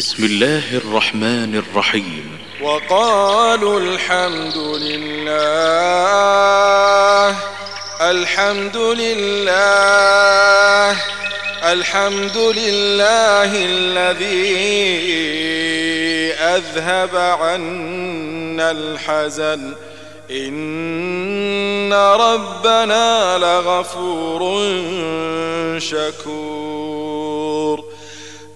بسم الله الرحمن الرحيم. وقالوا الحمد لله الحمد لله الحمد لله الذي أذهب عنا الحزن. إن ربنا لغفور شكور.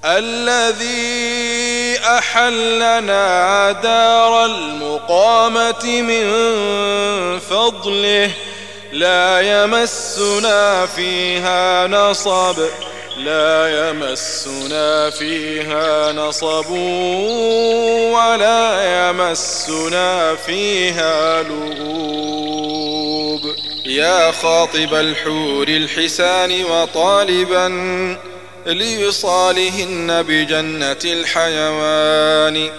الذي أحلنا دار المقامة من فضله لا يمسنا فيها نصب لا يمسنا فيها نصب ولا يمسنا فيها لغوب. يا خاطب الحور الحسان وطالبا لوصالهن بجنة الحيوان.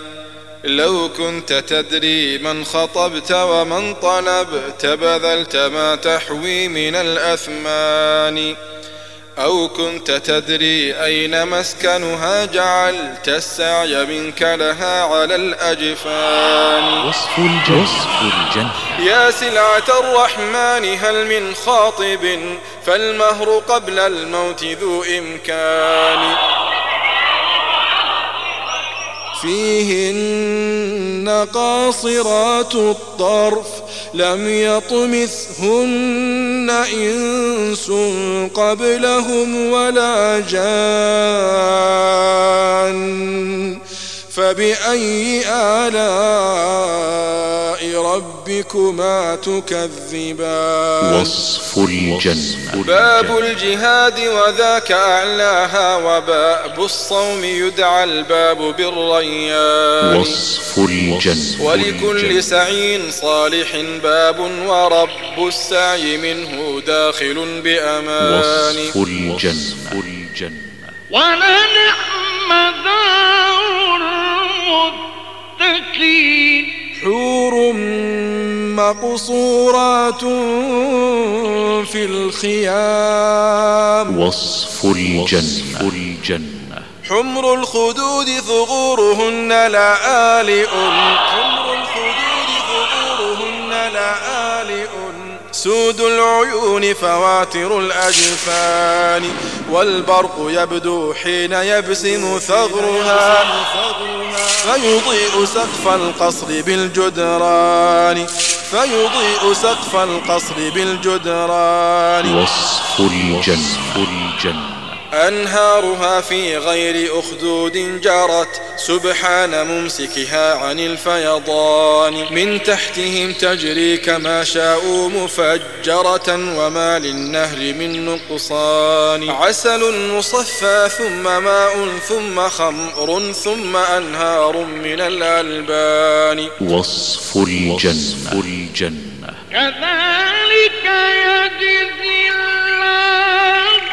لو كنت تدري من خطبت ومن طلبت بذلت ما تحوي من الأثمان. أو كنت تدري أين مسكنها جعلت السعي منك لها على الأجفان. وصف الجنة. وصف الجنة. يا سلعة الرحمن هل من خاطب؟ فالمهر قبل الموت ذو إمكان. فيهن قاصرات الطرف لم يطمثهن إنس قبلهم ولا جان فبأي آلاء ربكما تكذبان؟ وصف الجنة. باب الجهاد وذاك أعلاها وباب الصوم يدعى الباب بالريان. وصف الجنة. ولكل سعي صالح باب ورب السعي منه داخل بأمان. وصف الجنة. الجنة ولنعم دار المتقين حور مقصورات في الخيام. وصف الجنة. الجنة حمر الخدود ثغورهن لآلئ. حمر سود العيون فواتر الأجفان والبرق يبدو حين يبسم ثغرها فيضيء سقف القصر بالجدران فيضيء سقف القصر بالجدران. وصف الجنة الجنة. أنهارها في غير أخدود جرت سبحان ممسكها عن الفيضان. من تحتهم تجري كما شاءوا مفجرة وما للنهر من نقصان. عسل مصفى ثم ماء ثم خمر ثم أنهار من الألبان. وصف الجنة. الجنة. كذلك يجزي الله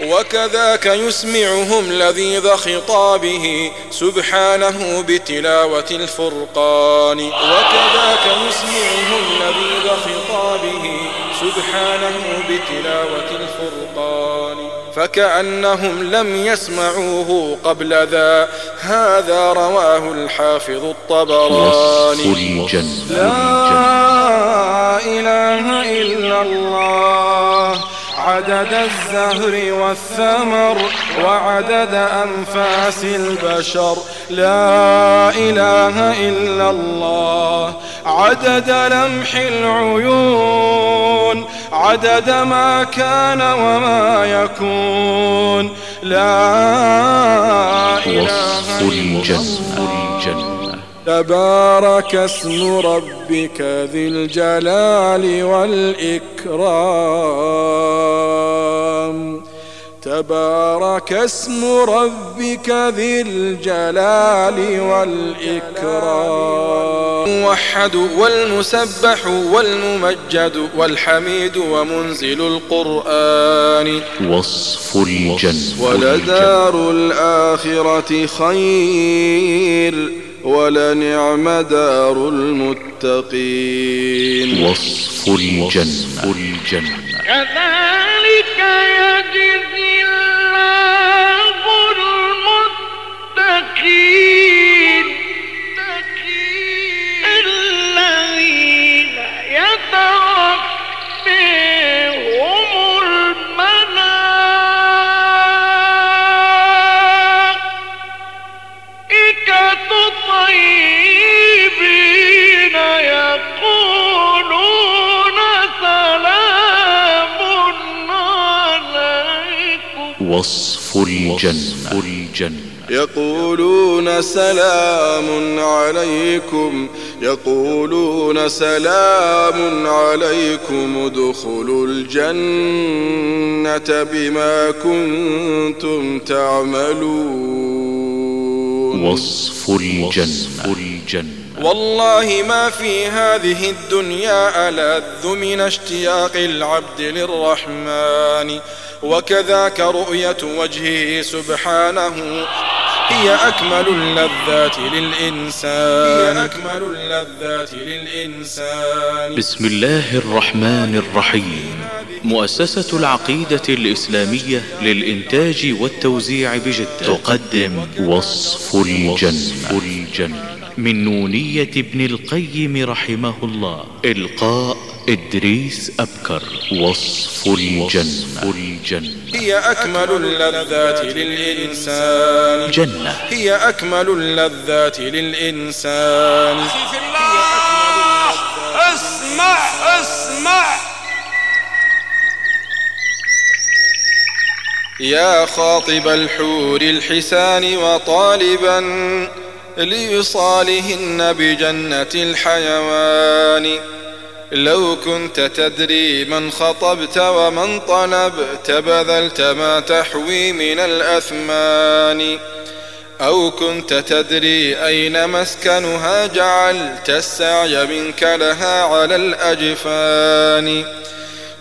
وكذاك يسمعهم لذيذ خطابه سبحانه بتلاوة الفرقان. وكذاك يسمعهم لذيذ خطابه سبحانه بتلاوة الفرقان. فكأنهم لم يسمعوه قبل ذا. هذا رواه الحافظ الطبراني. لا إله إلا الله. عدد الزهر والثمر وعدد أنفاس البشر. لا إله إلا الله. عدد لمح العيون. عدد ما كان وما يكون. لا إله إلا الله. تبارك اسم ربك ذي الجلال والإكرام. تبارك اسم ربك ذي الجلال والإكرام. موحد والمسبح والممجد والحميد ومنزل القرآن. وصف الجنة الجنة. ولدار الآخرة خير. ولنعم دار المتقين. وصف الجنة, وصف الجنة. كذلك يجزي الله المتقين وصف الجنة, الجنة. يقولون سلام عليكم. يقولون سلام عليكم. ادخلوا الجنة بما كنتم تعملون. وصف الجنة الجنة. والله ما في هذه الدنيا ألذ من اشتياق العبد للرحمن. وكذاك رؤية وجهه سبحانه. هي أكمل اللذات للإنسان. هي أكمل اللذات للإنسان. بسم الله الرحمن الرحيم. مؤسسة العقيدة الإسلامية للإنتاج والتوزيع بجدة. تقدم وصف الجنة. الجنة من نونية ابن القيم رحمه الله. إلقاء إدريس أبكر. وصف الجنة. الجنة هي أكمل اللذات للإنسان. جنة. هي أكمل اللذات للإنسان. في الله أسمع أسمع. يا خاطب الحور الحسان وطالبا لوصالهن بجنة الحيوان. لو كنت تدري من خطبت ومن طلبت بذلت ما تحوي من الأثمان. أو كنت تدري أين مسكنها جعلت السعي منك لها على الأجفان.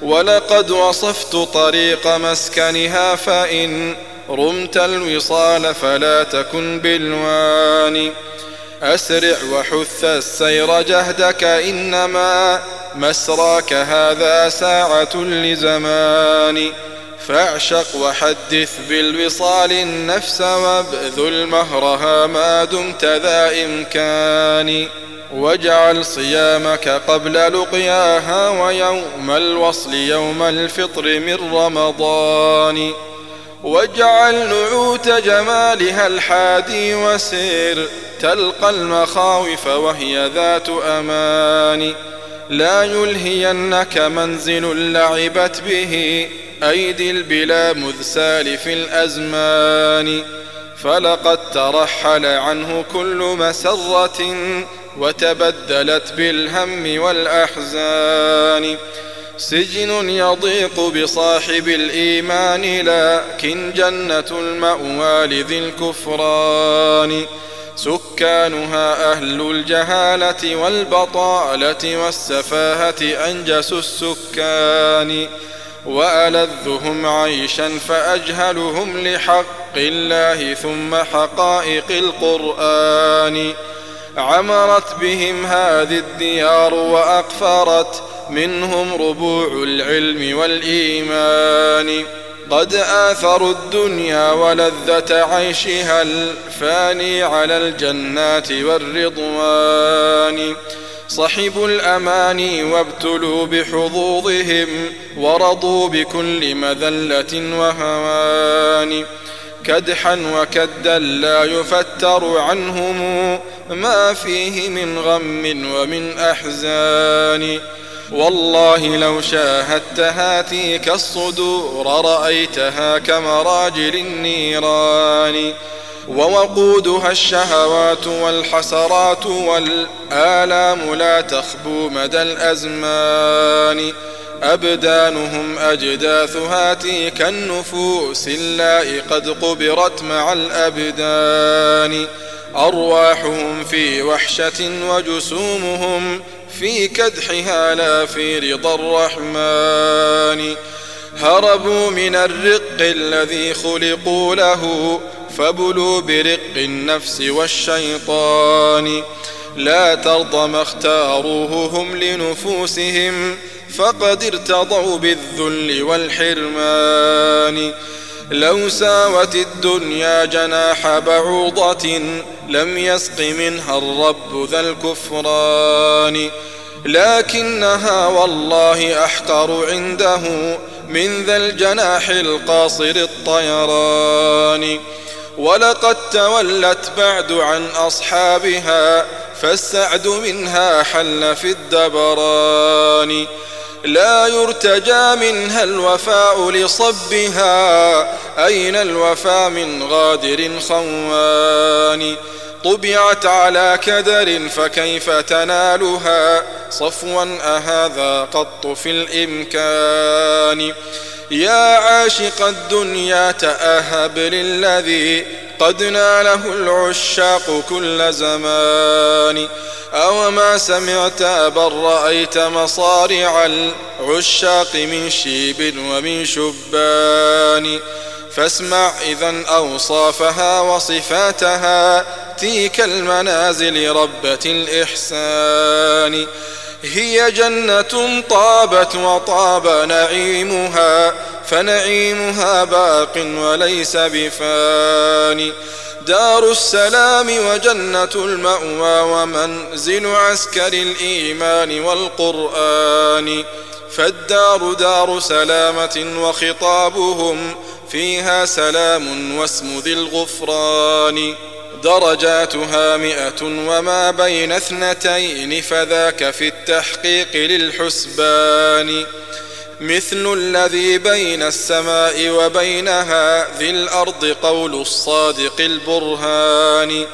ولقد وصفت طريق مسكنها فإن رمت الوصال فلا تكن بالوان. أسرع وحث السير جهدك إنما مسراك هذا ساعة لزمان. فاعشق وحدث بالوصال النفس وابذل مهرها ما دمت ذا إمكان. واجعل صيامك قبل لقياها ويوم الوصل يوم الفطر من رمضان. واجعل نعوت جمالها الحادي وسير تلقى المخاوف وهي ذات أمان. لا يلهينك منزل لعبت به أيدي البلا مذ سالف الأزمان. فلقد ترحل عنه كل مسرة وتبدلت بالهم والأحزان. سجن يضيق بصاحب الإيمان لكن جنة المأوى لذي الكفران. سكانها أهل الجهالة والبطالة والسفاهة أنجس السكان وألذهم عيشا فأجهلهم لحق الله ثم حقائق القرآن. عمرت بهم هذه الديار وأقفرت منهم ربوع العلم والإيمان. قد آثروا الدنيا ولذة عيشها الفاني على الجنات والرضوان. صحبوا الأماني وابتلوا بحظوظهم ورضوا بكل مذلة وهوان. كدحا وكدا لا يفتر عنهم ما فيه من غم ومن أحزان. والله لو شاهدت هاتيك الصدور رأيتها كمراجل النيران. ووقودها الشهوات والحسرات والآلام لا تخبو مدى الأزمان. أبدانهم أجداث هاتيك النفوس اللائي قد قبرت مع الأبدان. أرواحهم في وحشة وجسومهم في كدحها لا في رضا الرحمن. هربوا من الرق الذي خلقوا له فبلوا برق النفس والشيطان. لا ترضى ما اختاروه هم لنفوسهم فقد ارتضوا بالذل والحرمان. لو ساوت الدنيا جناح بعوضة لم يسق منها الرب ذا الكفران. لكنها والله أحقر عنده من ذا الجناح القاصر الطيران. ولقد تولت بعد عن أصحابها فالسعد منها حل في الدبران. لا يرتجى منها الوفاء لصبها أين الوفى من غادر خوان؟ طبعت على كدر فكيف تنالها؟ صفوا أهذا قط في الإمكان. يا عاشق الدنيا تأهب للذي قد ناله العشاق كل زمان. أو ما سمعت بل رأيت مصارع العشاق من شيب ومن شبان. فاسمع إذا أوصافها وصفاتها تلك المنازل ربة الإحسان. هي جنة طابت وطاب نعيمها فنعيمها باق وليس بفاني دار السلام وجنة المأوى ومنزل عسكر الإيمان والقرآن. فالدار دار سلامة وخطابهم فيها سلام واسم ذي الغفران. درجاتها مئة وما بين اثنتين فذاك في التحقيق للحسبان. مثل الذي بين السماء وبينها ذي الأرض قول الصادق البرهان.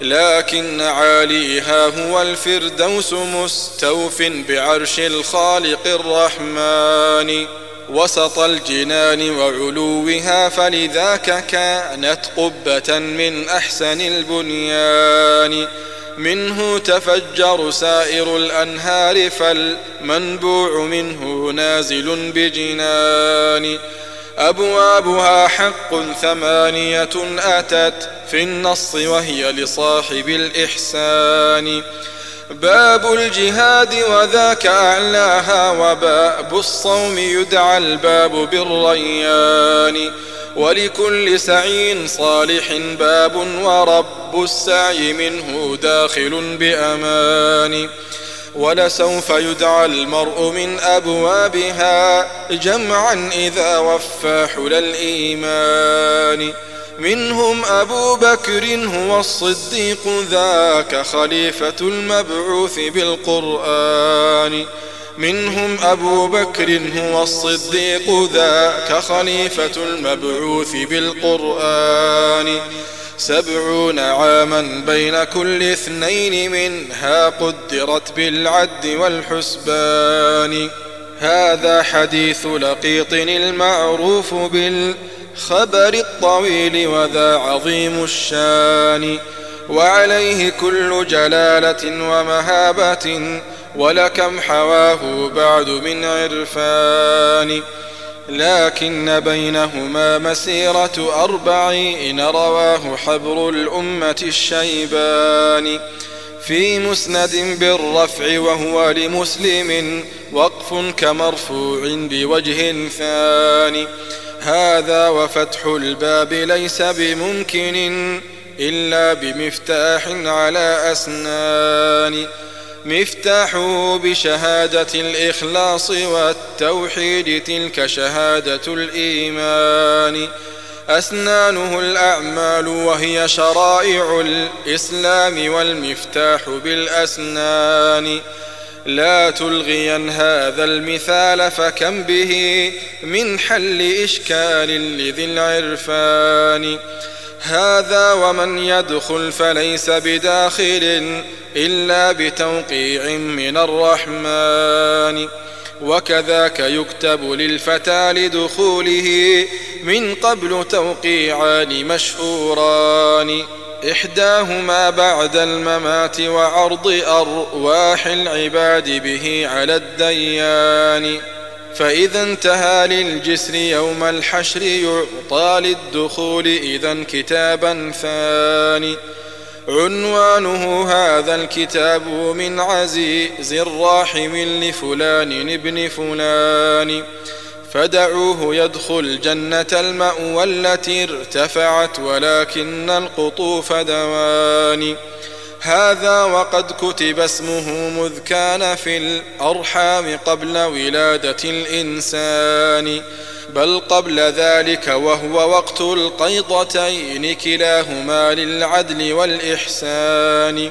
لكن عاليها هو الفردوس مستوف بعرش الخالق الرحمن. وسط الجنان وعلوها فلذاك كانت قبة من أحسن البنيان. منه تفجر سائر الأنهار فالمنبوع منه نازل بجنان. أبوابها حق ثمانية أتت في النص وهي لصاحب الإحسان. باب الجهاد وذاك أعلاها وباب الصوم يدعى الباب بالريان ولكل سعي صالح باب ورب السعي منه داخل بأمان ولسوف يدعى المرء من أبوابها جمعا إذا وفى حلى الإيمان منهم أبو بكر هو الصديق ذاك خليفة المبعوث بالقرآن. منهم أبو بكر هو الصديق ذاك خليفة المبعوث بالقرآن. سبعون عاما بين كل اثنين منها قدرت بالعد والحسبان. هذا حديث لقيط المعروف بالخبر الطويل وذا عظيم الشان. وعليه كل جلالة ومهابة ولكم حواه بعد من عرفان. لكن بينهما مسيرة أربعين رواه حبر الأمة الشيبان. في مسند بالرفع وهو لمسلم وقف كمرفوع بوجه ثاني. هذا وفتح الباب ليس بممكن إلا بمفتاح على أسنان. مفتاحه بشهادة الإخلاص والتوحيد تلك شهادة الإيمان. أسنانه الأعمال وهي شرائع الإسلام والمفتاح بالأسنان. لا تلغين هذا المثال فكم به من حل إشكال لذي العرفان. هذا ومن يدخل فليس بداخل إلا بتوقيع من الرحمن. وكذاك يكتب للفتى لدخوله من قبل توقيعان مشهوران. إحداهما بعد الممات وعرض أرواح العباد به على الديان. فإذا انتهى للجسر يوم الحشر يعطى للدخول إذا كتابا ثاني. عنوانه هذا الكتاب من عزيز الراحم لفلان ابن فلان. فدعوه يدخل جنة المأوى التي ارتفعت ولكن القطوف دوان هذا وقد كتب اسمه مذ كان في الأرحام قبل ولادة الإنسان بل قبل ذلك وهو وقت القيضتين كلاهما للعدل والإحسان.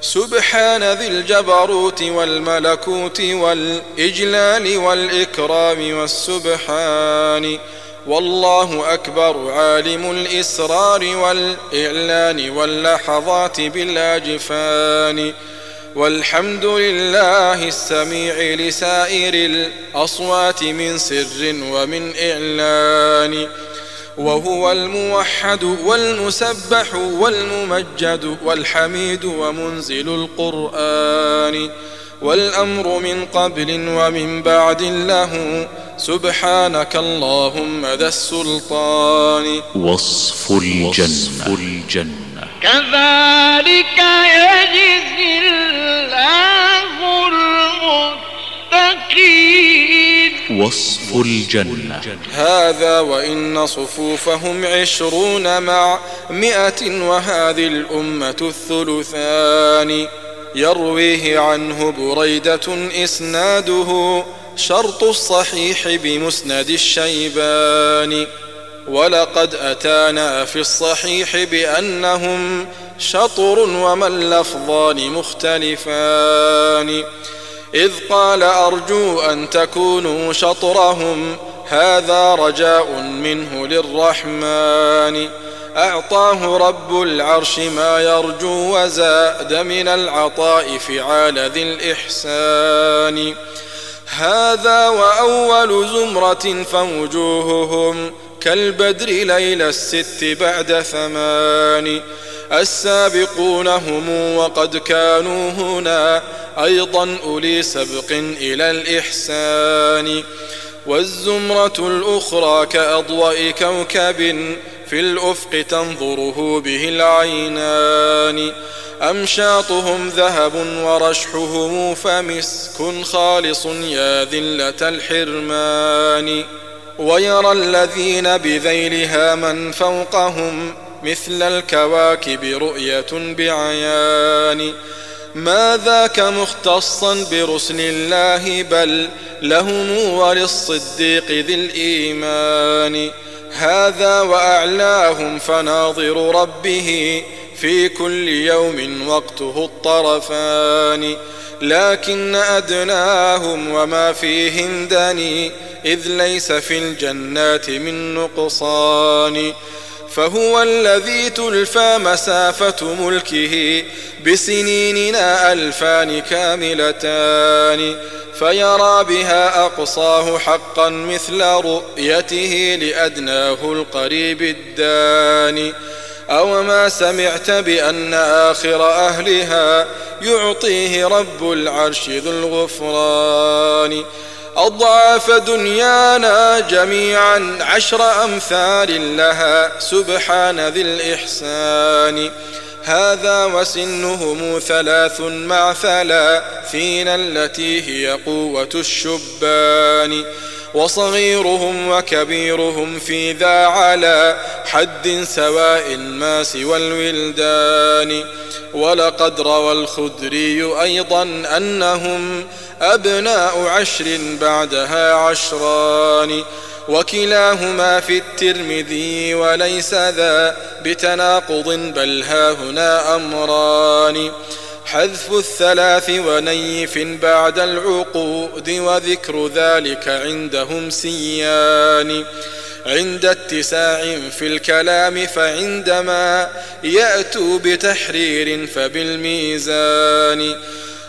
سبحان ذي الجبروت والملكوت والإجلال والإكرام والسبحان. والله أكبر عالم الإسرار والإعلان واللحظات بالأجفان والحمد لله السميع لسائر الأصوات من سر ومن إعلان وهو الموحد والمسبح والممجد والحميد ومنزل القرآن والأمر من قبل ومن بعد له. سبحانك اللهم ذا السلطان. وصف الجنة, وصف الجنة. كذلك يجزي الله المتقين. وصف الجنة. هذا وإن صفوفهم عشرون مع مئة وهذه الأمة الثلثان. يرويه عنه بريدة إسناده شرط الصحيح بمسند الشيبان. ولقد أتانا في الصحيح بأنهم شطر وما اللفظان مختلفان. إذ قال أرجو أن تكونوا شطرهم هذا رجاء منه للرحمن. أعطاه رب العرش ما يرجو وزاد من العطاء فعال ذي الإحسان. هذا وأول زمرة فوجوههم كالبدر ليل الست بعد ثمان. السابقون هم وقد كانوا هنا أيضا أولي سبق إلى الإحسان. والزمرة الأخرى كأضواء كوكب في الأفق تنظره به العينان. أمشاطهم ذهب ورشحهم فمسك خالص يا ذلة الحرمان. ويرى الذين بذيلها من فوقهم مثل الكواكب رؤية بعيان. ما ذاك مختصا برسل الله بل لهم وللصديق ذي الإيمان. هذا وأعلاهم فناظر ربه في كل يوم وقته الطرفان. لكن أدناهم وما فيهم دني إذ ليس في الجنات من نقصان. فهو الذي تلفى مسافة ملكه بسنيننا ألفان كاملتان فيرى بها أقصاه حقا مثل رؤيته لأدناه القريب الداني. أو ما سمعت بأن آخر أهلها يعطيه رب العرش ذو الغفران. أضعاف دنيانا جميعا عشر أمثال لها سبحان ذي الإحسان. هذا وسنهم ثلاث مع ثلاثين التي هي قوة الشبان. وصغيرهم وكبيرهم في ذا على حد سواء ما سوى الولدان. ولقد روى الخدري أيضا أنهم أبناء عشر بعدها عشران وكلاهما في الترمذي وليس ذا بتناقض بل ها هنا أمران حذف الثلاث ونيف بعد العقود وذكر ذلك عندهم سيان عند اتساع في الكلام فعندما يأتوا بتحرير فبالميزان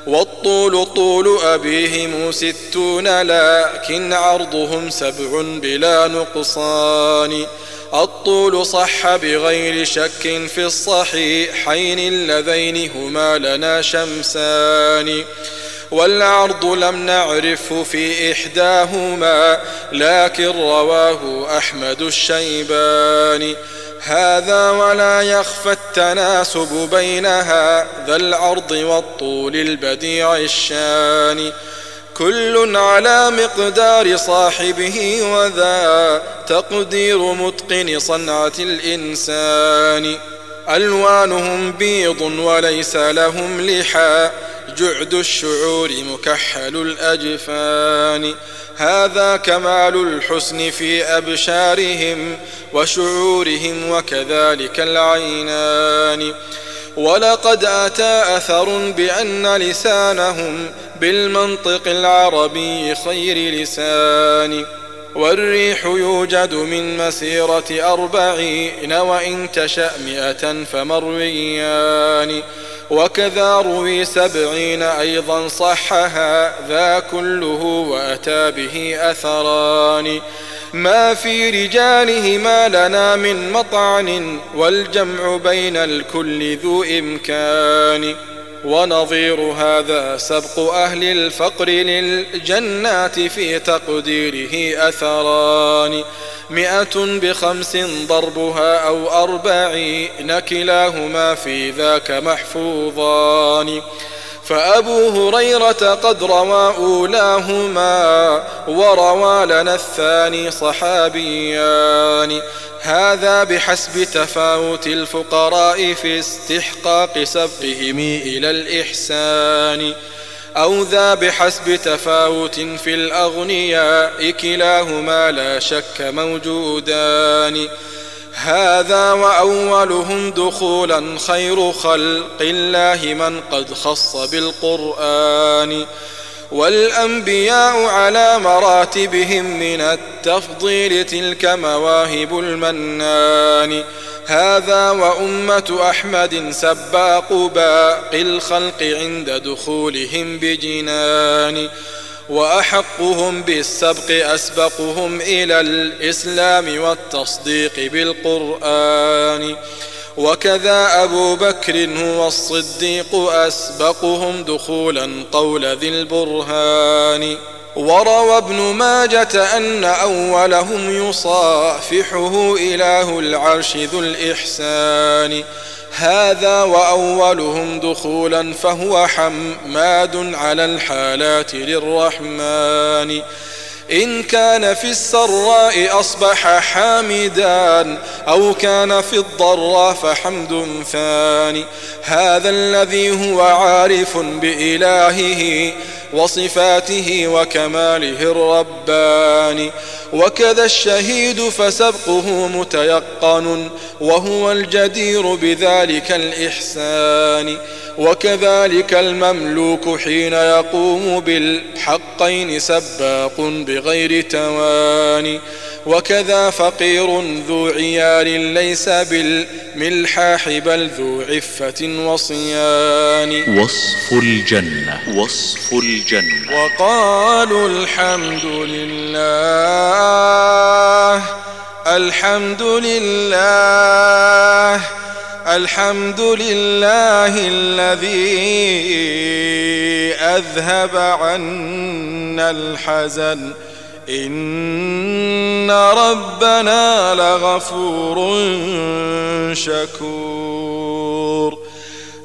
والطول طول أبيهم ستون لكن عرضهم سبع بلا نقصان. الطول صح بغير شك في الصحيحين اللذين هما لنا شمسان. والعرض لم نعرفه في إحداهما لكن رواه أحمد الشيباني. هذا ولا يخفى التناسب بينها ذا العرض والطول البديع الشان. كل على مقدار صاحبه وذا تقدير متقن صنعة الإنسان. ألوانهم بيض وليس لهم لحى. جعد الشعور مكحل الأجفان. هذا كمال الحسن في أبشارهم وشعورهم وكذلك العينان. ولقد أتى أثر بأن لسانهم بالمنطق العربي خير لسان. والريح يوجد من مسيرة أربعين وإن تشأ مئة فمرويان. وكذا روي سبعين أيضا صحها ذا كله وأتى به أثران. ما في رجالهما لنا من مطعن والجمع بين الكل ذو إمكان. ونظير هذا سبق أهل الفقر للجنات في تقديره أثران. مئة بخمس ضربها أو أربعين كلاهما في ذاك محفوظان. فأبو هريرة قد روى أولاهما وروى لنا الثاني صحابيان. هذا بحسب تفاوت الفقراء في استحقاق سبقهم إلى الإحسان. أو ذا بحسب تفاوت في الأغنياء كلاهما لا شك موجودان. هذا وأولهم دخولا خير خلق الله من قد خص بالقرآن والأنبياء على مراتبهم من التفضيل تلك مواهب المنان هذا وأمة أحمد سباق باقي الخلق عند دخولهم بجنان وأحقهم بالسبق أسبقهم إلى الإسلام والتصديق بالقرآن. وكذا أبو بكر هو الصديق أسبقهم دخولا قول ذي البرهان. وروى ابن ماجة أن أولهم يصافحه إله العرش ذو الإحسان. هذا وأولهم دخولا فهو حماد على الحالات للرحمن. إن كان في السراء أصبح حامدا أو كان في الضراء فحمد ثاني. هذا الذي هو عارف بإلهه وصفاته وكماله الرباني وكذا الشهيد فسبقه متيقن وهو الجدير بذلك الإحسان وكذلك المملوك حين يقوم بالحقين سباق بغير تواني وكذا فقير ذو عيال ليس بالملحاح بل ذو عفة وصيان وصف الجنة. وصف الجنة. وقالوا الحمد لله الحمد لله الحمد لله الذي أذهب عنا الحزن. إن ربنا لغفور شكور.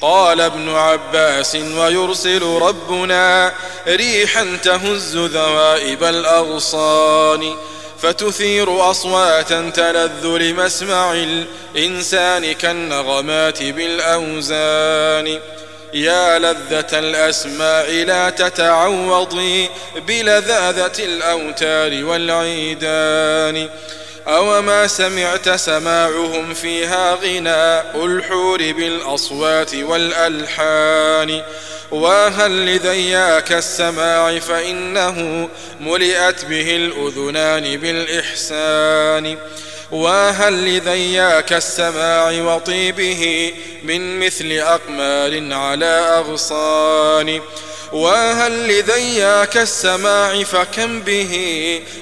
قال ابن عباس ويرسل ربنا ريحا تهز ذوائب الأغصان فتثير أصواتا تلذ لمسمع الإنسان كالنغمات بالأوزان يا لذة الأسماع لا تتعوضي بلذاذة الأوتار والعيدان أوما سمعت سماعهم فيها غناء الحور بالأصوات والألحان وهل لذياك السماع فإنه ملئت به الأذنان بالإحسان وهل لذياك السماع وطيبه من مثل أقمار على أغصان وهل لذياك السماع فكم به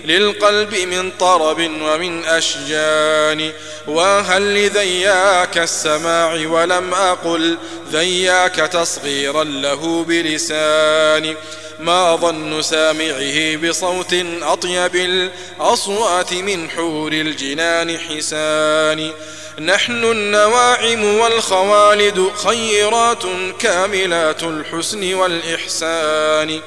للقلب من طرب ومن أشجان وهل لذياك السماع ولم أقل ذياك تصغيرا له بلسان ما ظن سامعه بصوت أطيب الأصوات من حور الجنان حسان نحن النواعم والخوالد خيرات كاملات الحسن والإحسان.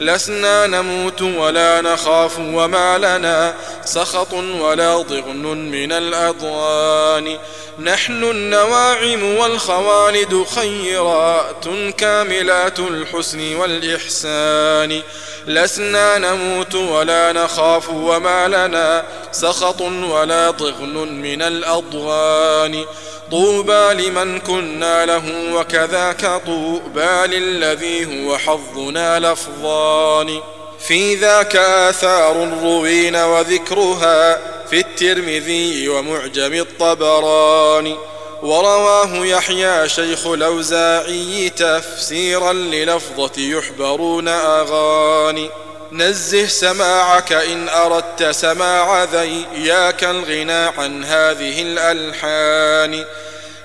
لسنا نموت ولا نخاف وما لنا سخط ولا ضغن من الأضوان نحن النواعم والخوالد خيرات كاملات الحسن والإحسان. لسنا نموت ولا نخاف وما لنا سخط ولا ضغن من الأضغان. طوبى لمن كنا له وكذاك طوبى للذي هو حظنا لفظان في ذاك آثار روين وذكرها في الترمذي ومعجم الطبراني ورواه يحيى شيخ الأوزاعي تفسيرا للفظة يحبرون أغاني. نزه سماعك إن أردت سماع ذياك الغنى عن هذه الألحان.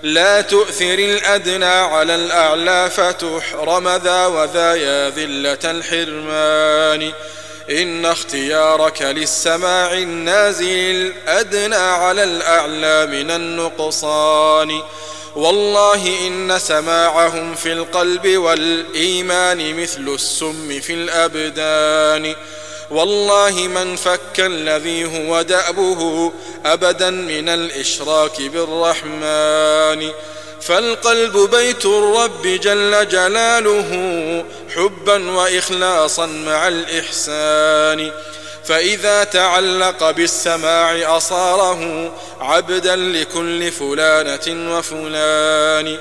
لا تؤثر الأدنى على الأعلى فتحرم ذا وذا يا ذلة الحرمان. إن اختيارك للسماع النازل الأدنى على الأعلى من النقصان. والله إن سماعهم في القلب والإيمان مثل السم في الأبدان. والله من فك الذي هو دأبه أبدا من الإشراك بالرحمن. فالقلب بيت الرب جل جلاله حبا وإخلاصا مع الإحسان. فإذا تعلق بالسماع أصاره عبدا لكل فلانة وفلان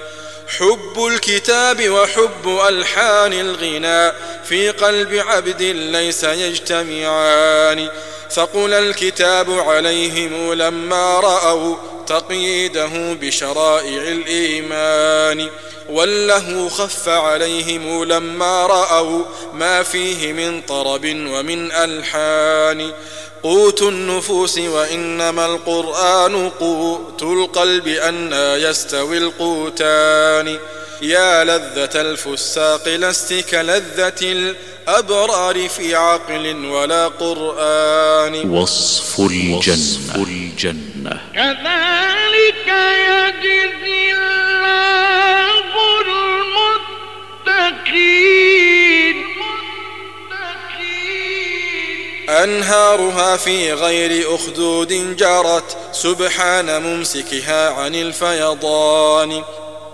حب الكتاب وحب ألحان الغناء في قلب عبد ليس يجتمعان. ثقل الكتاب عليهم لما رأوا تقييده بشرائع الإيمان. وله خف عليهم لما رأوا ما فيه من طرب ومن ألحان. قوت النفوس وإنما القرآن قوت القلب أنا يستوي القوتان. يا لذة الفساق لست كلذة الأبرار في عقل ولا قرآن. وصف الجنة. الجنة. كذلك يجزي الله المتقين. أنهارها في غير أخدود جرت سبحان ممسكها عن الفيضان.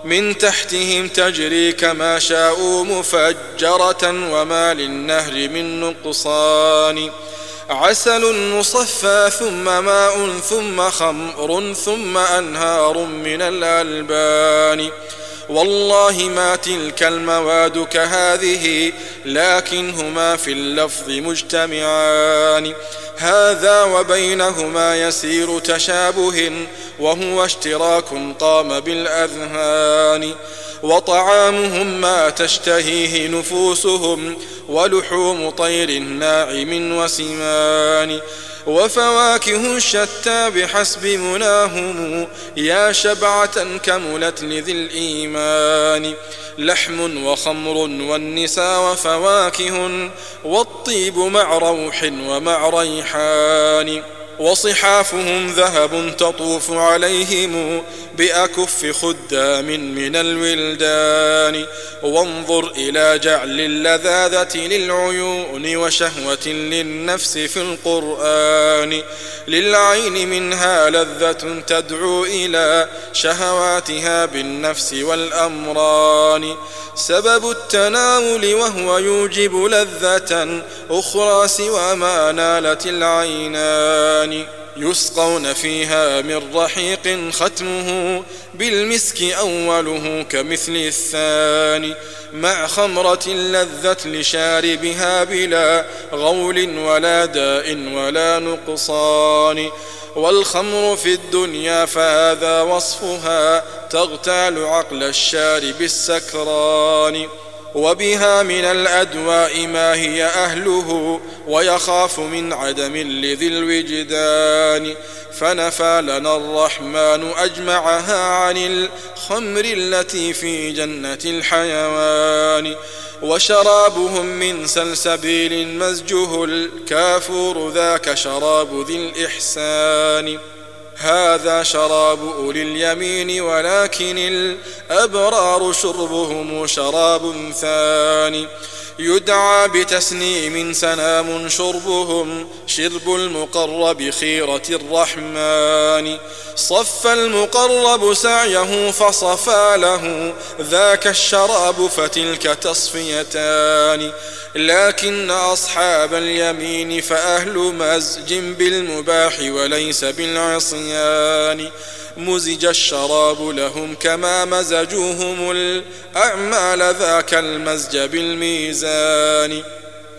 من تحتهم تجري كما شاءوا مفجرة وما للنهر من نقصان. عسل مصفى ثم ماء ثم خمر ثم أنهار من الألبان. والله ما تلك المواد كهذه لكنهما في اللفظ مجتمعان. هذا وبينهما يسير تشابه وهو اشتراك قام بالأذهان. وطعامهم ما تشتهيه نفوسهم ولحوم طير ناعم وسمان وفواكه شتى بحسب مناهم يا شبعة كملت لذي الإيمان لحم وخمر والنساء وفواكه والطيب مع روح ومع ريحان وصحافهم ذهب تطوف عليهم بأكف خدام من الولدان. وانظر إلى جعل اللذاذة للعيون وشهوة للنفس في القرآن. للعين منها لذة تدعو إلى شهواتها بالنفس والأمران. سبب التناول وهو يوجب لذة أخرى سوى ما نالت العينان. يسقون فيها من رحيق ختمه بالمسك أوله كمثل الثاني مع خمرة لذة لشاربها بلا غول ولا داء ولا نقصان والخمر في الدنيا فهذا وصفها تغتال عقل الشارب السكران وبها من الأدواء ما هي أهله ويخاف من عدم لذي الوجدان. فنفى لنا الرحمن أجمعها عن الخمر التي في جنة الحيوان. وشرابهم من سلسبيل مزجه الكافور ذاك شراب ذي الإحسان. هذا شراب أولي اليمين ولكن الأبرار شربهم شراب ثاني. يدعى بتسنيم سنام شربهم شرب المقرب خيرة الرحمن. صف المقرب سعيه فصفى له ذاك الشراب فتلك تصفيتان. لكن أصحاب اليمين فأهل مزج بالمباح وليس بالعصيان مزج الشراب لهم كما مزجوهم الأعمال ذاك المزج بالميزان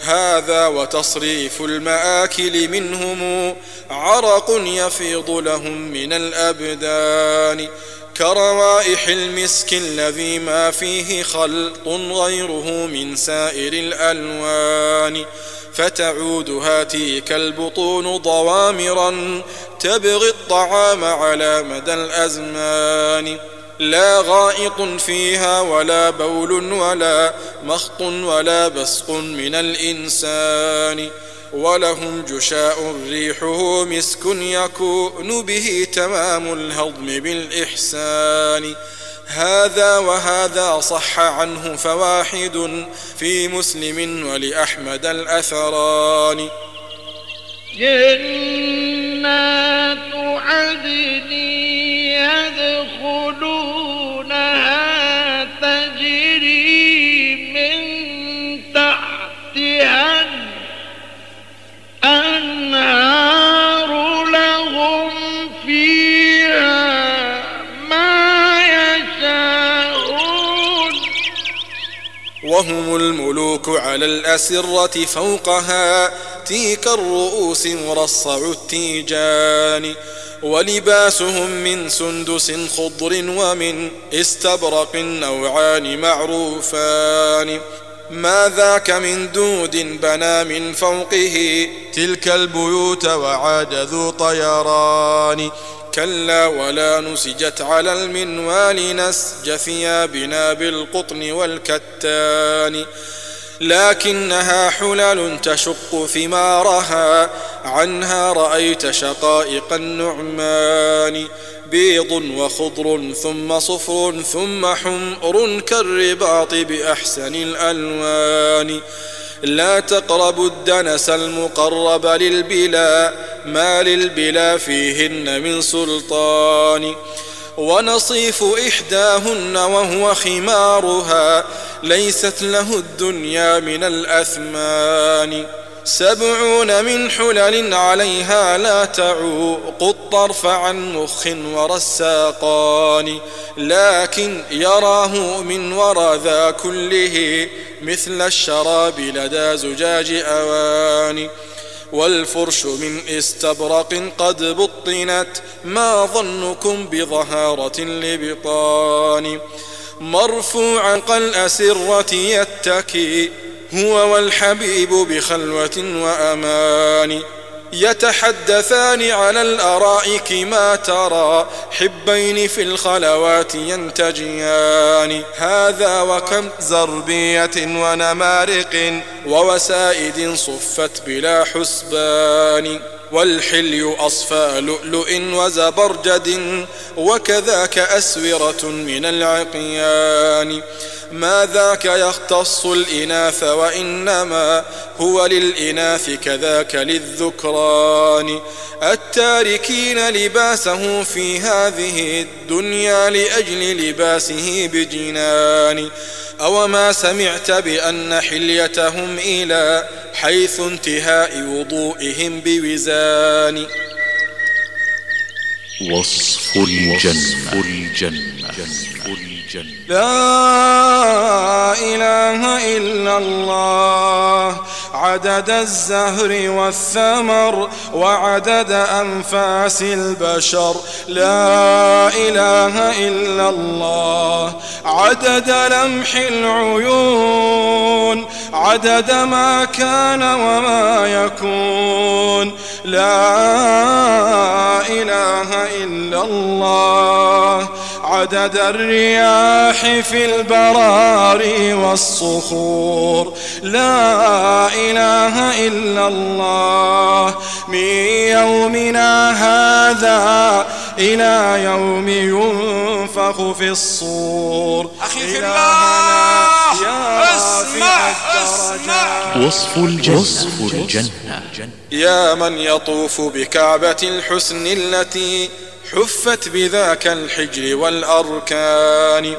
هذا وتصريف المآكل منهم عرق يفيض لهم من الأبدان كروائح المسك الذي ما فيه خلط غيره من سائر الألوان. فتعود هاتيك البطون ضوامرا تبغي الطعام على مدى الأزمان. لا غائط فيها ولا بول ولا مخط ولا بسق من الإنسان ولهم جشاء ريحه مسك يكون به تمام الهضم بالإحسان. هذا وهذا صح عنه فواحد في مسلم ولأحمد الأثران. جنات يدخلونها تجري من تحتها لهم وهم الملوك على الأسرة فوقها تيك الرؤوس مرصع التيجان. ولباسهم من سندس خضر ومن استبرق نوعان معروفان. ما ذاك من دود بنى من فوقه تلك البيوت وعاد ذو طيران. كلا ولا نسجت على المنوال نسج ثيابنا بالقطن والكتان. لكنها حلل تشق ثمارها عنها رأيت شقائق النعمان. بيض وخضر ثم صفر ثم حمر كالرباط بأحسن الألوان. لا تقربوا الدنس المقرب للبلا ما للبلا فيهن من سلطان. ونصيف إحداهن وهو خمارها ليست له الدنيا من الأثمان. سبعون من حلل عليها لا تعوق الطرف عن مخ ورساقان لكن يراه من ورى ذا كله مثل الشراب لدى زجاج أوان. والفرش من استبرق قد بطنت ما ظنكم بظهارة لبطان. مرفوعا كالأسرة يتكي هو والحبيب بخلوة وأمان. يتحدثان على الأرائك ما ترى. حبين في الخلوات ينتجيان. هذا وكم زربية ونمارق ووسائد صفت بلا حسبان. والحلي أصفى لؤلؤ وزبرجد وكذاك أسورة من العقيان. ما ذاك يختص الإناث وإنما هو للإناث كذاك للذكران. التاركين لباسه في هذه الدنيا لأجل لباسه بجنان. أوما سمعت بأن حليتهم إلى حيث انتهاء وضوئهم بوزان. وصف الجنة. الجنة. الجنة. لا إله إلا الله. عدد الزهر والثمر وعدد أنفاس البشر. لا إله إلا الله. عدد لمح العيون. عدد ما كان وما يكون. لا إله إلا الله. عدد الرياح في البراري والصخور. لا إله إلا الله. من يومنا هذا إلى يوم ينفخ في الصور. أخي في الله يا أسمع أسمع. وصف الجنة. وصف الجنة. يا من يطوف بكعبة الحسن التي حفت بذاك الحجر والأركان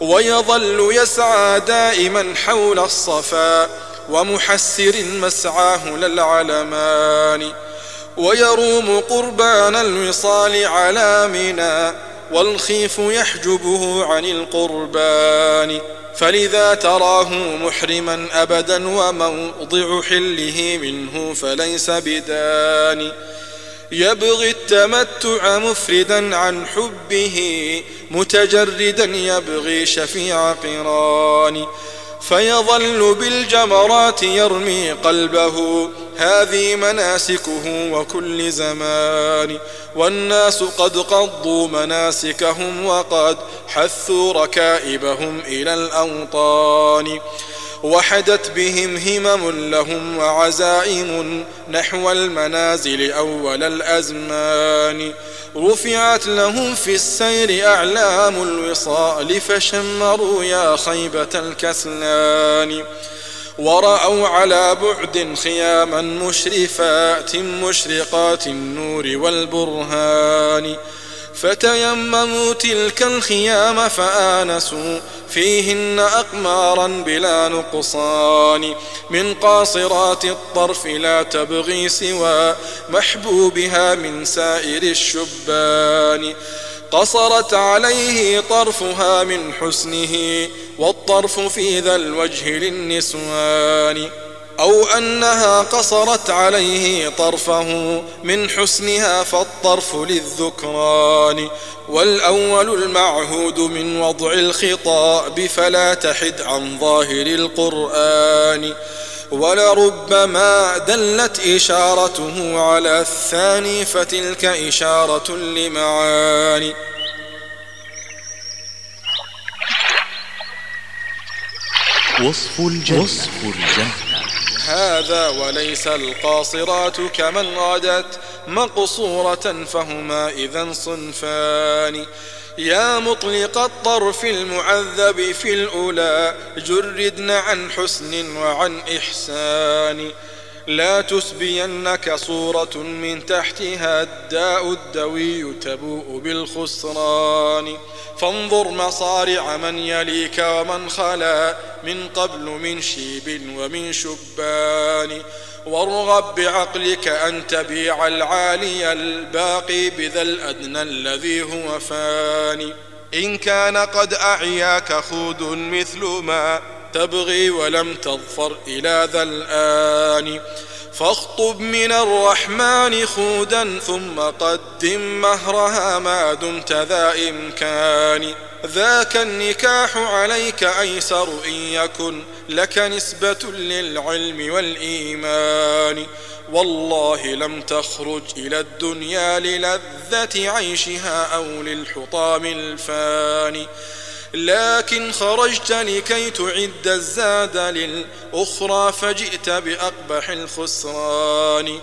ويظل يسعى دائما حول الصفا ومحسر مسعاه للعلمان ويروم قربان الوصال على منى والخيف يحجبه عن القربان. فلذا تراه محرما أبدا وموضع حله منه فليس بدان. يبغي التمتع مفردا عن حبه متجردا يبغي شفيع قران. فيظل بالجمرات يرمي قلبه هذه مناسكه وكل زمان. والناس قد قضوا مناسكهم وقد حثوا ركائبهم إلى الأوطان. وحدت بهم همم لهم وعزائم نحو المنازل أول الأزمان. رفعت لهم في السير أعلام الوصال فشمروا يا خيبة الكسلان. ورأوا على بعد خياما مشرفات مشرقات النور والبرهان. فتيمموا تلك الخيام فآنسوا فيهن أقمارا بلا نقصان من قاصرات الطرف لا تبغي سوى محبوبها من سائر الشبان. قصرت عليه طرفها من حسنه والطرف في ذا الوجه للنسوان. أو أنها قصرت عليه طرفه من حسنها فالطرف للذكران والأول المعهود من وضع الخطاب فلا تحد عن ظاهر القرآن ولربما دلت إشارته على الثاني فتلك إشارة لمعاني. وصف الجنة. وصف الجنة. هذا وليس القاصرات كمن غدت مقصورة فهما إذا صنفان. يا مطلق الطرف المعذب في الأولى جردن عن حسن وعن إحسان. لا تسبينك صورة من تحتها الداء الدوي تبوء بالخسران. فانظر مصارع من يليك ومن خلا من قبل من شيب ومن شبان. وارغب بعقلك أن تبيع العالي الباقي بذا الأدنى الذي هو فاني. إن كان قد أعياك خود مثل ما تبغي ولم تظفر إلى ذا الآن. فاخطب من الرحمن خودا ثم قدم مهرها ما دمت ذا إمكان. ذاك النكاح عليك أيسر إن يكن لك نسبة للعلم والإيمان. والله لم تخرج إلى الدنيا للذة عيشها أو للحطام الفاني. لكن خرجت لكي تعد الزاد للأخرى فجئت بأقبح الخسران.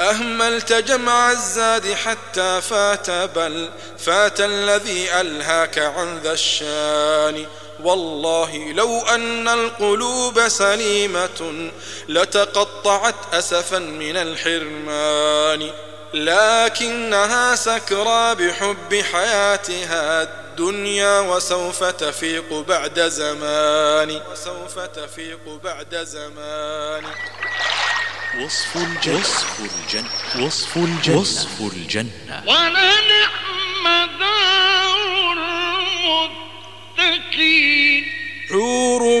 أهملت جمع الزاد حتى فات بل فات الذي ألهاك عن ذا الشان. والله لو أن القلوب سليمة لتقطعت أسفا من الحرمان. لكنها سكرى بحب حياتها الدنيا وسوف تفيق بعد زمان. وسوف تفيق بعد زمان. وصف الجنة. وصف الجنة. وصف الجنة. وصف الجنة. ولنعم دار المتقين. حور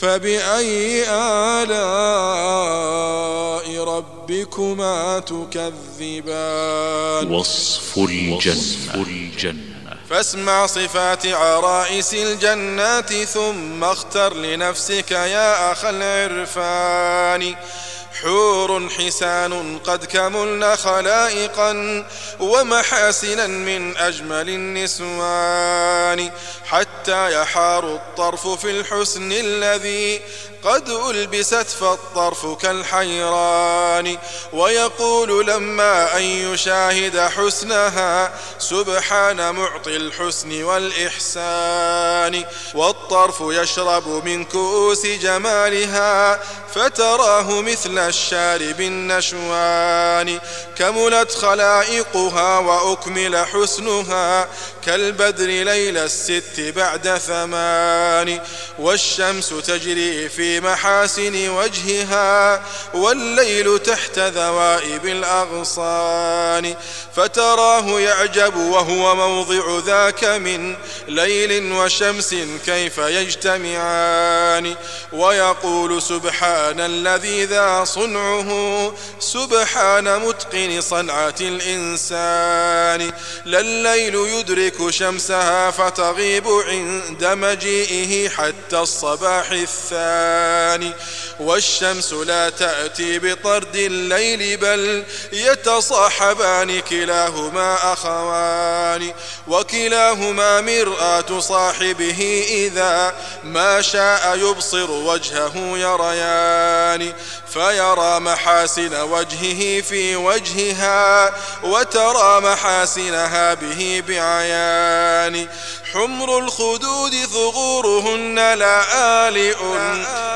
فبأي آلاء ربكما تكذبان؟ وصف الجنة. الجنة فاسمع صفات عرائس الجنات ثم اختر لنفسك يا أخ العرفان. حور حسان قد كملن خلائقا ومحاسنا من أجمل النسوان حتى يحار الطرف في الحسن الذي قد ألبست فالطرف كالحيران ويقول لما أن يشاهد حسنها سبحان معطي الحسن والإحسان والطرف يشرب من كؤوس جمالها فتراه مثل الشارب النشوان كملت خلائقها وأكمل حسنها كالبدر ليل الست بعد ثمان والشمس تجري في محاسن وجهها والليل تحت ذوائب الأغصان. فتراه يعجب وهو موضع ذاك من ليل وشمس كيف يجتمعان. ويقول سبحان الذي ذا صنعه سبحان متقن صنعة الإنسان. لا الليل يدرك شمسها فتغيب عند مجيئه حتى الصباح الثاني. والشمس لا تأتي بطرد الليل بل يتصاحبان كلاهما أخوان. وكلاهما مرآة صاحبه إذا ما شاء يبصر وجهه يريان. فيرى محاسن وجهه في وجهها وترى محاسنها به بعيان حمر الخدود ثغورهن لآلئ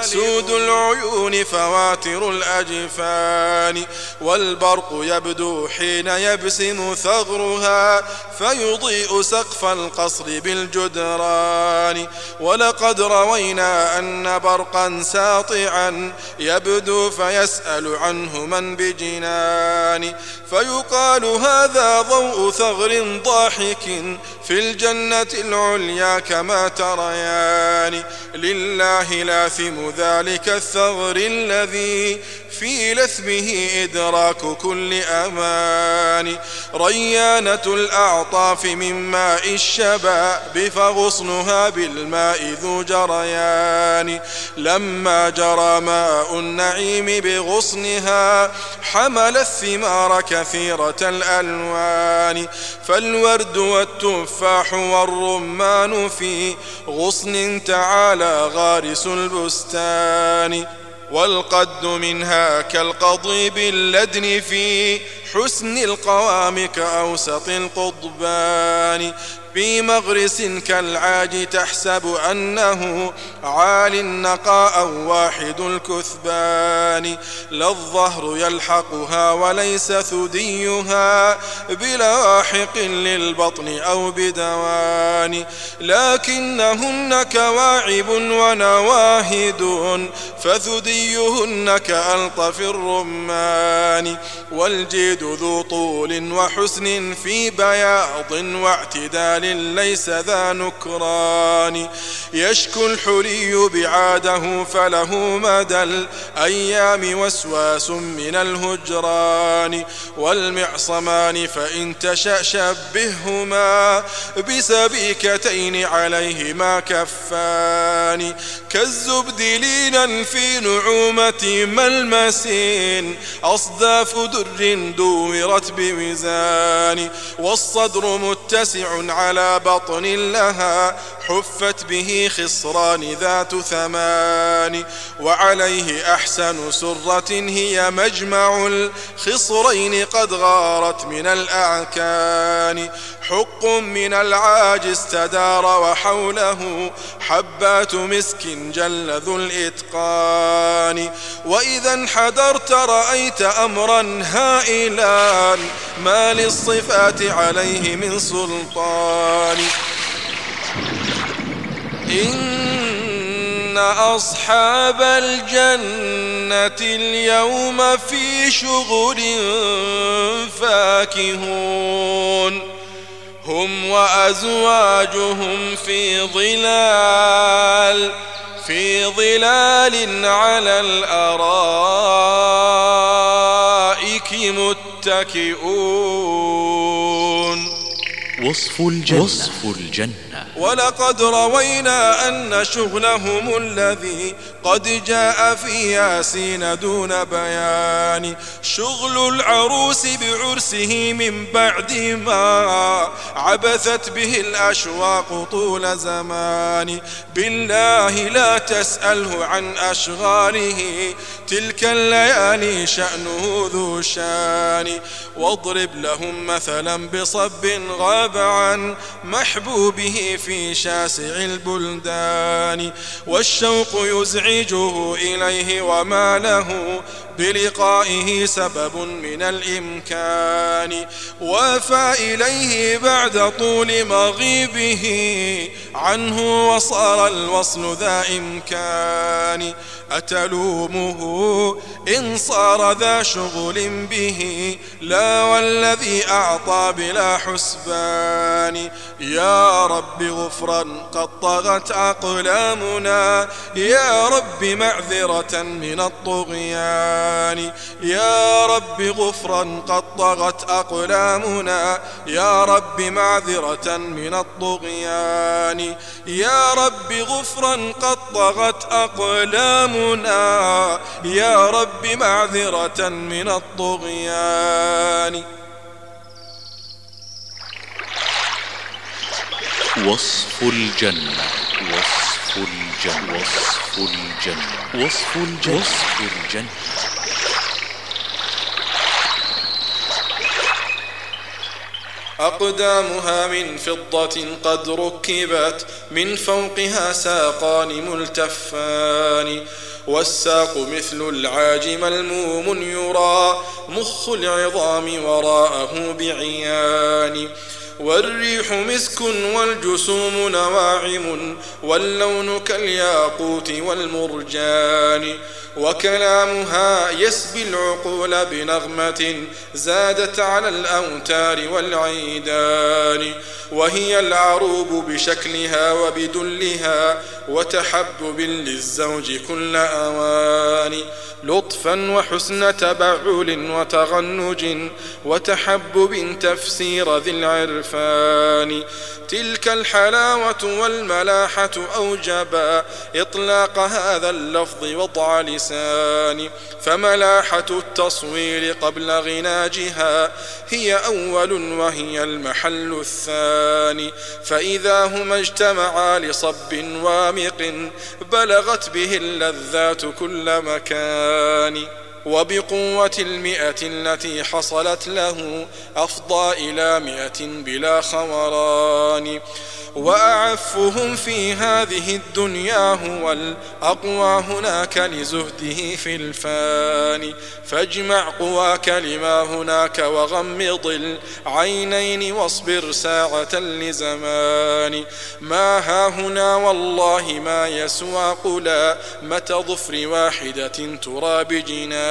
سود العيون فواتر الأجفان والبرق يبدو حين يبسم ثغرها فيضيء سقف القصر بالجدران. ولقد روينا أن برقا ساطعا يبدو فيسأل عنه من بجنان. فيقال هذا ضوء ثغر ضاحك في الجنة العليا كما تريان. لله لاثم ذلك الثغر الذي في لثمه إدراك كل أمان. ريانة الأعطاف من ماء الشباب فغصنها بالماء ذو جريان. لما جرى ماء النعيم بغصنها حمل الثمار كثيرة الألوان. فالورد والتفاح والرمان في غصن تعالى غارس البستان. والقد منها كالقضيب اللدن في حسن القوام كأوسط القضبان. في مغرس كالعاج تحسب أنه عال النقاء واحد الكثبان. لا الظهر يلحقها وليس ثديها بلاحق للبطن أو بدوان. لكنهن كواعب ونواهد فثديهن كألطف الرمان. والجيد ذو طول وحسن في بياض واعتدال ليس ذا نكران. يشكو الحلي بعاده فله مدى الأيام وسواس من الهجران. والمعصمان فإن تشأ شبههما بسبيكتين عليهما كفان. كالزبد لينا في نعومة ملمسين. أصداف در دورت بميزان والصدر متسع على بطن لها حفت به خصران ذات ثمان. وعليه أحسن سرة هي مجمع الخصرين قد غارت من الأعكان. حق من العاج استدار وحوله حبات مسك جل ذو الإتقان. وإذا انحدرت رأيت أمرا هائلا ما للصفات عليه من سلطان. إن أصحاب الجنة اليوم في شغل فاكهون. هم وأزواجهم في ظلال في ظلال على الأرائك متكئون. وصف الجنة. وصف الجنة. ولقد روينا أن شغلهم الذي قد جاء في ياسين دون بيان. شغل العروس بعرسه من بعد ما عبثت به الأشواق طول زمان. بالله لا تسأله عن أشغاله تلك الليالي شأنه ذو شان. واضرب لهم مثلا بصب غاب عن محبوبه في شاسع البلدان والشوق يزعجه إليه وما له بلقائه سبب من الإمكان. وافى إليه بعد طول مغيبه عنه وصار الوصل ذا إمكان. أتلومه إن صار ذا شغل به لا والذي أعطى بلا حسبان. يا رب غفرا قد طغت أقلامنا يا رب معذرة من الطغيان. يا رب غفرا قد طغت أقلامنا. يا رب معذرة من الطغيان. يا رب غفرا قد طغت أقلامنا. يا رب معذرة من الطغيان. وصف الجنة. وصف الجنة. وصف الجنة. وصف الجنة. وصف الجنة. أقدامها من فضة قد ركبت من فوقها ساقان ملتفان. والساق مثل العاج ملموم يرى مخ العظام وراءه بعيان. والريح مسك والجسوم نواعم واللون كالياقوت والمرجان. وكلامها يسبي العقول بنغمة زادت على الأوتار والعيدان. وهي العروب بشكلها وبدلها وتحبب للزوج كل أوان. لطفا وحسن تبعل وتغنج وتحبب تفسير ذي العرفان تلك الحلاوة والملاحة أوجبا إطلاق هذا اللفظ وضع لسان. فملاحة التصوير قبل غناجها هي أول وهي المحل الثاني فإذا هما اجتمعا لصب وامق بلغت به اللذات كل مكان. وبقوة المئة التي حصلت له أفضى إلى مئة بلا خوران وأعفهم في هذه الدنيا هو الأقوى هناك لزهده في الفاني فاجمع قواك لما هناك وغمض العينين واصبر ساعة لزمان. ما ها هنا والله ما يسوى قلا متى ظفر واحدة ترى بجنان.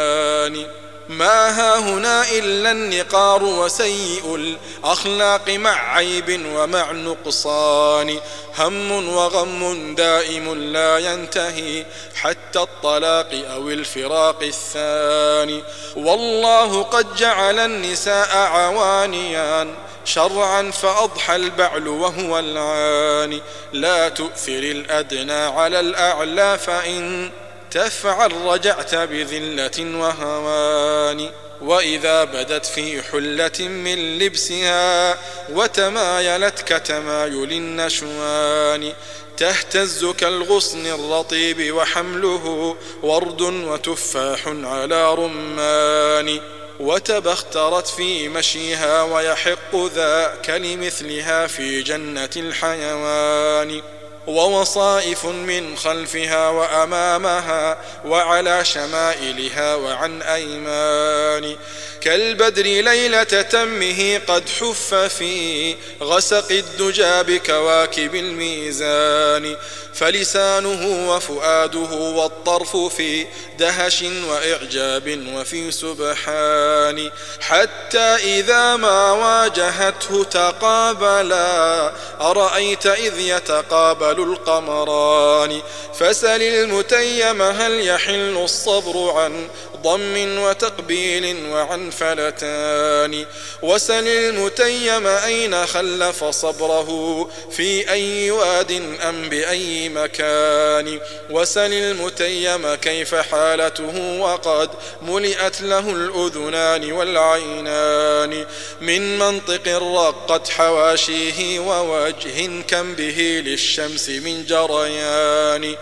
ما ها هنا إلا النقار وسيء الأخلاق مع عيب ومع نقصان. هم وغم دائم لا ينتهي حتى الطلاق أو الفراق الثاني. والله قد جعل النساء عوانيان. شرعا فأضحى البعل وهو العاني. لا تؤثر الأدنى على الأعلى فإن تفعل رجعت بذلة وهوان وإذا بدت في حلة من لبسها وتمايلت كتمايل النشوان. تهتز كالغصن الرطيب وحمله ورد وتفاح على رمان. وتبخترت في مشيها ويحق ذاك لمثلها في جنة الحيوان. ووصائف من خلفها وأمامها وعلى شمائلها وعن أيمان. كالبدر ليلة تمه قد حف في غسق الدجى بكواكب الميزان. فلسانه وفؤاده والطرف في دهش وإعجاب وفي سبحان. حتى إذا ما واجهته تقابلا أرأيت إذ يتقابل القمران فسل المتيم هل يحل الصبر عن ضم وتقبيل وعنفلتان وسل المتيم أين خلف صبره في أي واد أم بأي مكان وسل المتيم كيف حالته وقد ملئت له الأذنان والعينان من منطق رقت حواشيه ووجه كم به للشمس من جريان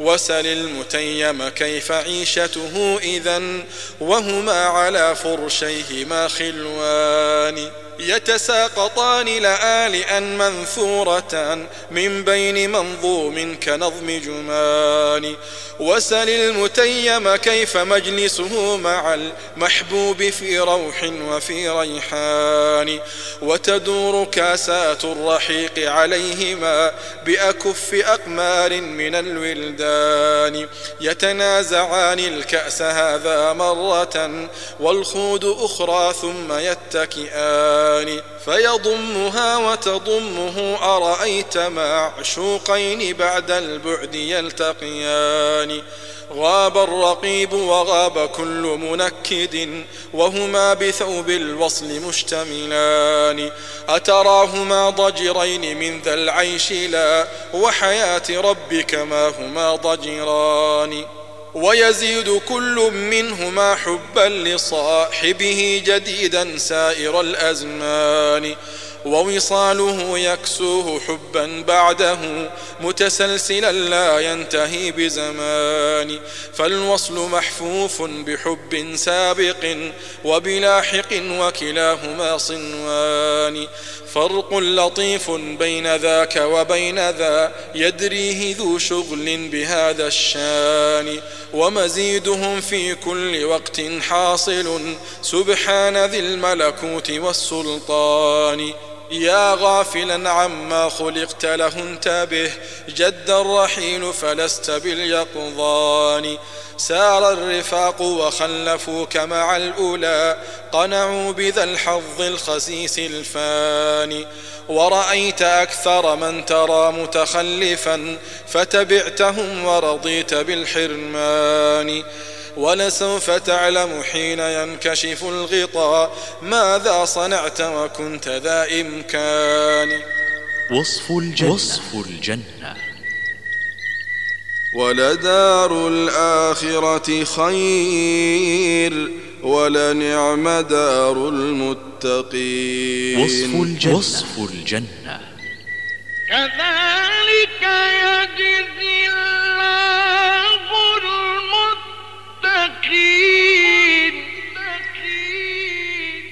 وسل المتيم كيف عيشته إذا وهما على فرشيهما خلوان. يتساقطان لآلئا منثورتان من بين منظوم كنظم جمان. وسل المتيم كيف مجلسه مع المحبوب في روح وفي ريحان. وتدور كاسات الرحيق عليهما بأكف أقمار من الولدان. يتنازعان الكأس هذا مرة والخود أخرى ثم يتكئان. فيضمها وتضمه أرأيت معشوقين بعد البعد يلتقيان غاب الرقيب وغاب كل منكد وهما بثوب الوصل مشتملان أتراهما ضجرين من ذا العيش لا وحياة ربك ما هما ضجران ويزيد كل منهما حبا لصاحبه جديدا سائر الأزمان. ووصاله يكسوه حبا بعده متسلسلا لا ينتهي بزمان. فالوصل محفوف بحب سابق وبلاحق وكلاهما صنوان. فرق لطيف بين ذاك وبين ذا يدريه ذو شغل بهذا الشان. ومزيدهم في كل وقت حاصل سبحان ذي الملكوت والسلطان. يا غافلا عما خلقت له انتبه جد الرحيل فلست باليقظان. سار الرفاق وخلفوك مع الأولى قنعوا بذا الحظ الخسيس الفاني. ورأيت أكثر من ترى متخلفا فتبعتهم ورضيت بالحرمان. ولسوف تعلم حين ينكشف الغطاء ماذا صنعت وكنت ذا إمكان. وصف الجنة. وصف الجنة. ولدار الآخرة خير ولنعم دار المتقين. وصف الجنة. وصف الجنة. كذلك يجزي الله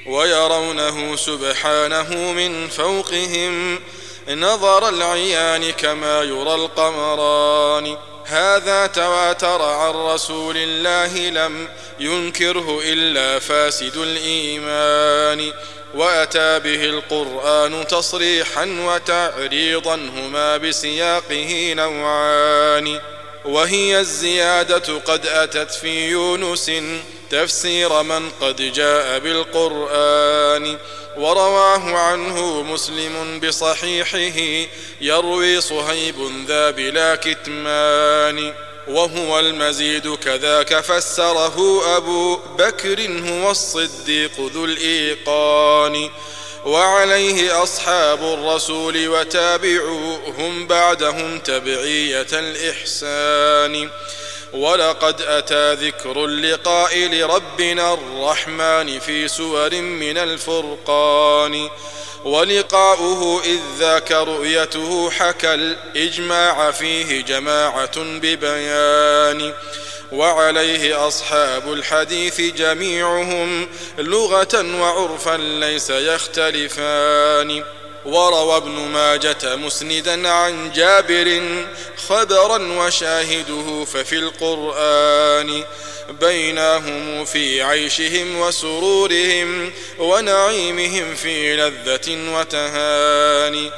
ويرونه سبحانه من فوقهم. نظر العيان كما يرى القمران. هذا تواتر عن رسول الله لم ينكره إلا فاسد الإيمان. وأتى به القرآن تصريحا وتعريضا هما بسياقه نوعان. وهي الزيادة قد أتت في يونس تفسير من قد جاء بالقرآن. ورواه عنه مسلم بصحيحه يروي صهيب ذا بلا كتمان. وهو المزيد كذاك فسره أبو بكر هو الصديق ذو الإيقان. وعليه أصحاب الرسول وتابعوهم بعدهم تبعية الإحسان. ولقد أتى ذكر اللقاء لربنا الرحمن في سور من الفرقان. ولقاؤه إذ ذاك رؤيته حكى الإجماع فيه جماعة ببيان. وعليه أصحاب الحديث جميعهم لغة وعرفا ليس يختلفان. وروى ابن ماجة مسندا عن جابر خبرا وشاهده ففي القرآن. بينهم في عيشهم وسرورهم ونعيمهم في لذة وتهاني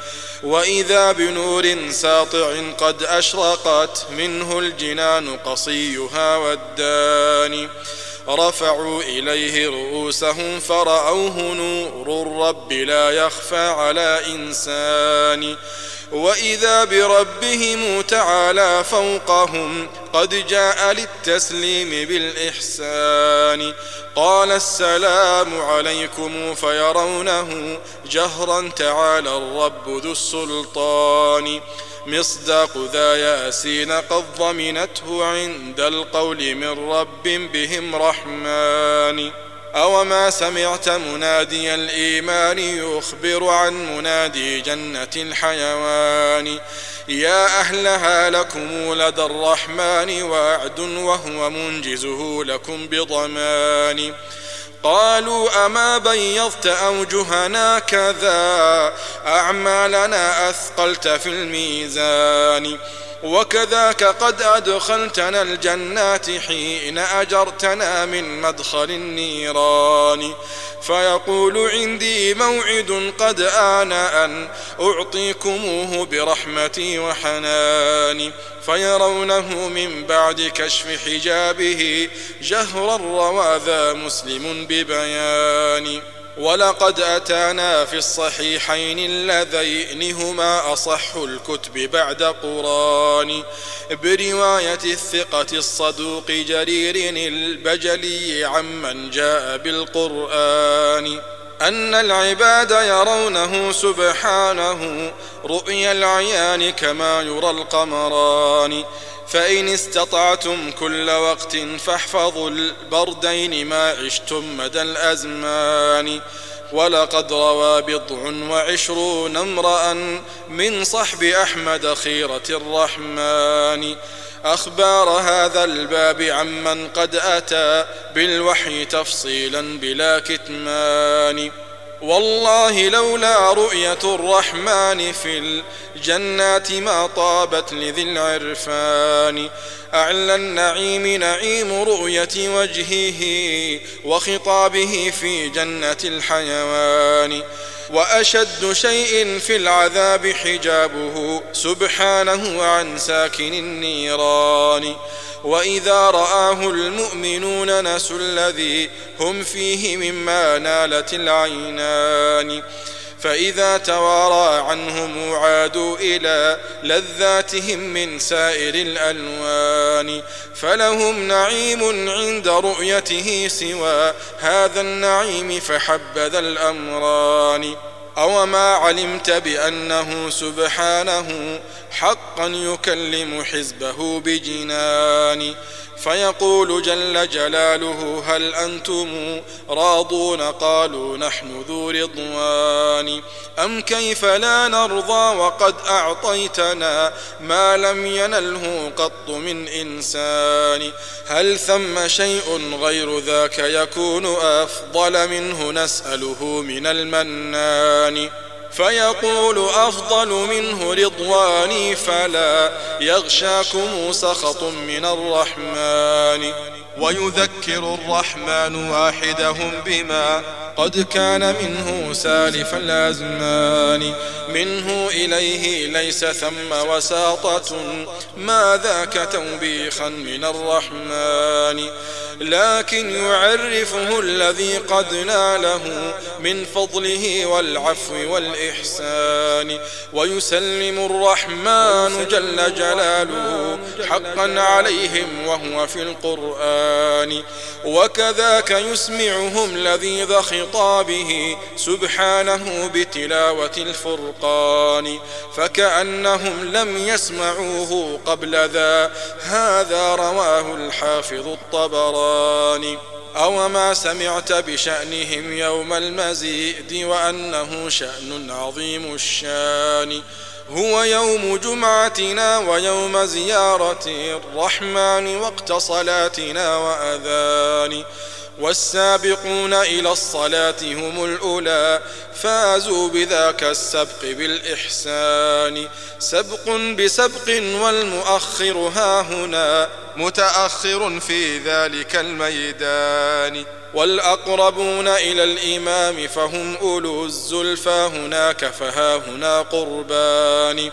وإذا بنور ساطع قد أشرقت منه الجنان قصيها والداني رفعوا إليه رؤوسهم فرأوه نور الرب لا يخفى على إنسان وإذا بربهم تعالى فوقهم قد جاء للتسليم بالإحسان. قال السلام عليكم فيرونه جهرا تعالى الرب ذو السلطان. مصداق ذا ياسين قد ضمنته عند القول من رب بهم رحمن. أوما سمعت منادي الإيمان يخبر عن منادي جنة الحيوان. يا أهلها لكم لدى الرحمن وعد وهو منجزه لكم بضمان. قالوا أما بيضت أوجهنا كذا أعمالنا أثقلت في الميزان وكذاك قد أدخلتنا الجنات حين أجرتنا من مدخل النيران فيقول عندي موعد قد آن أن أعطيكموه برحمتي وحناني فيرونه من بعد كشف حجابه جهرا روى ذا مسلم ببيان. ولقد أتانا في الصحيحين اللذين هما أصح الكتب بعد قرآن. برواية الثقة الصدوق جرير البجلي عمن جاء بالقرآن. أن العباد يرونه سبحانه رؤيا العيان كما يرى القمران. فإن استطعتم كل وقت فاحفظوا البردين ما عشتم مدى الأزمان. ولقد روى بضع وعشرون امرأ من صحب أحمد خيرة الرحمن. أخبار هذا الباب عمن قد أتى بالوحي تفصيلا بلا كتمان. والله لولا رؤية الرحمن في الجنات ما طابت لذي العرفان. أعلى النعيم نعيم رؤية وجهه وخطابه في جنة الحيوان وأشد شيء في العذاب حجابه سبحانه عن ساكن النيران وإذا رآه المؤمنون نسوا الذي هم فيه مما نالت العينان فإذا توارى عنهم عادوا إلى لذاتهم من سائر الألوان فلهم نعيم عند رؤيته سوى هذا النعيم فحبذا الأمران أوما علمت بأنه سبحانه حقا يكلم حزبه بجنان فيقول جل جلاله هل أنتم راضون؟ قالوا نحن ذو رضوان. أم كيف لا نرضى وقد أعطيتنا ما لم ينله قط من إنسان؟ هل ثم شيء غير ذاك يكون أفضل منه نسأله من المنان؟ فيقول أفضل منه رضواني فلا يغشاكم سخط من الرحمن. ويذكر الرحمن واحدهم بما قد كان منه سالف الأزمان منه إليه ليس ثم وساطة. ما ذاك توبيخا من الرحمن. لكن يعرفه الذي قد ناله من فضله والعفو والإحسان. ويسلم الرحمن جل جلاله حقا عليهم وهو في القرآن. وكذاك يسمعهم لذيذ خطابه سبحانه بتلاوة الفرقان فكأنهم لم يسمعوه قبل ذا هذا رواه الحافظ الطبراني أو ما سمعت بشأنهم يوم المزيد وأنه شأن عظيم الشأن هو يوم جمعتنا ويوم زيارة الرحمن وقت صلاتنا وأذان. والسابقون إلى الصلاة هم الأولى فازوا بذاك السبق بالإحسان. سبق بسبق والمؤخر ها هنا متأخر في ذلك الميدان. والأقربون إلى الإمام فهم أولو الزلفى هناك فها هنا قربان.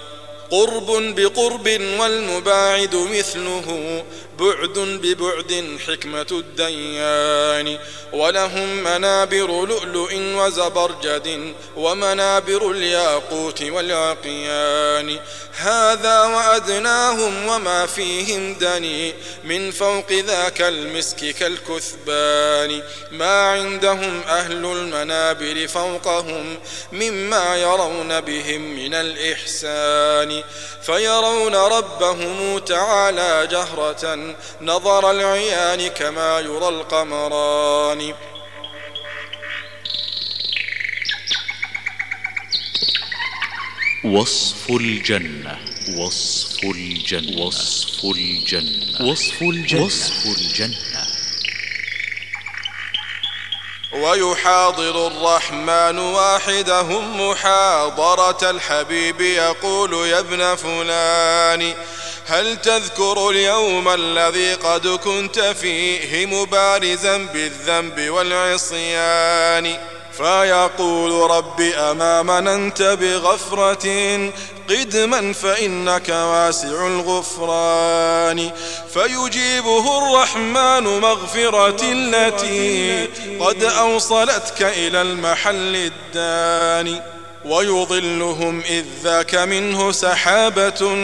قرب بقرب والمباعد مثله بعد ببعد حكمة الديان. ولهم منابر لؤلؤ وزبرجد ومنابر الياقوت والعقيان. هذا وأدناهم وما فيهم دني من فوق ذاك المسك كالكثبان. ما عندهم أهل المنابر فوقهم مما يرون بهم من الإحسان. فيرون ربهم تعالى جهرة نظر العيان كما يرى القمران. وصف الجنة وصف الجنة وصف الجنة وصف الجنة وصف الجنة. ويحاضر الرحمن واحدهم محاضرة الحبيب يقول يا ابن فلان. هل تذكر اليوم الذي قد كنت فيه مبارزا بالذنب والعصيان؟ فيقول رب أما مننت بغفرة قدما فإنك واسع الغفران. فيجيبه الرحمن مغفرة التي قد أوصلتك إلى المحل الداني. ويظلهم إذ ذاك منه سحابة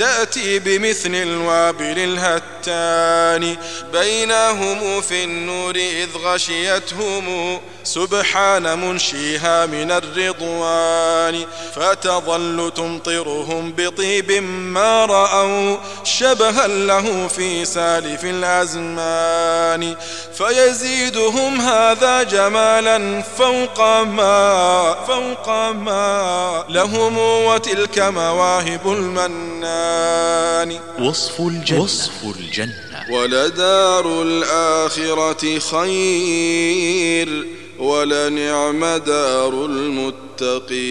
تأتي بمثل الوابل الهتان بينهم في النور إذ غشيتهم سبحان منشيها من الرضوان فتظل تمطرهم بطيب ما رأوا شبها له في سالف الأزمان. فيزيدهم هذا جمالا فوق ما فوق ما لهم وتلك مواهب المنان. وصف الجنة. وصف الجنة. ولدار الآخرة خير. ولنعم دار المتقين.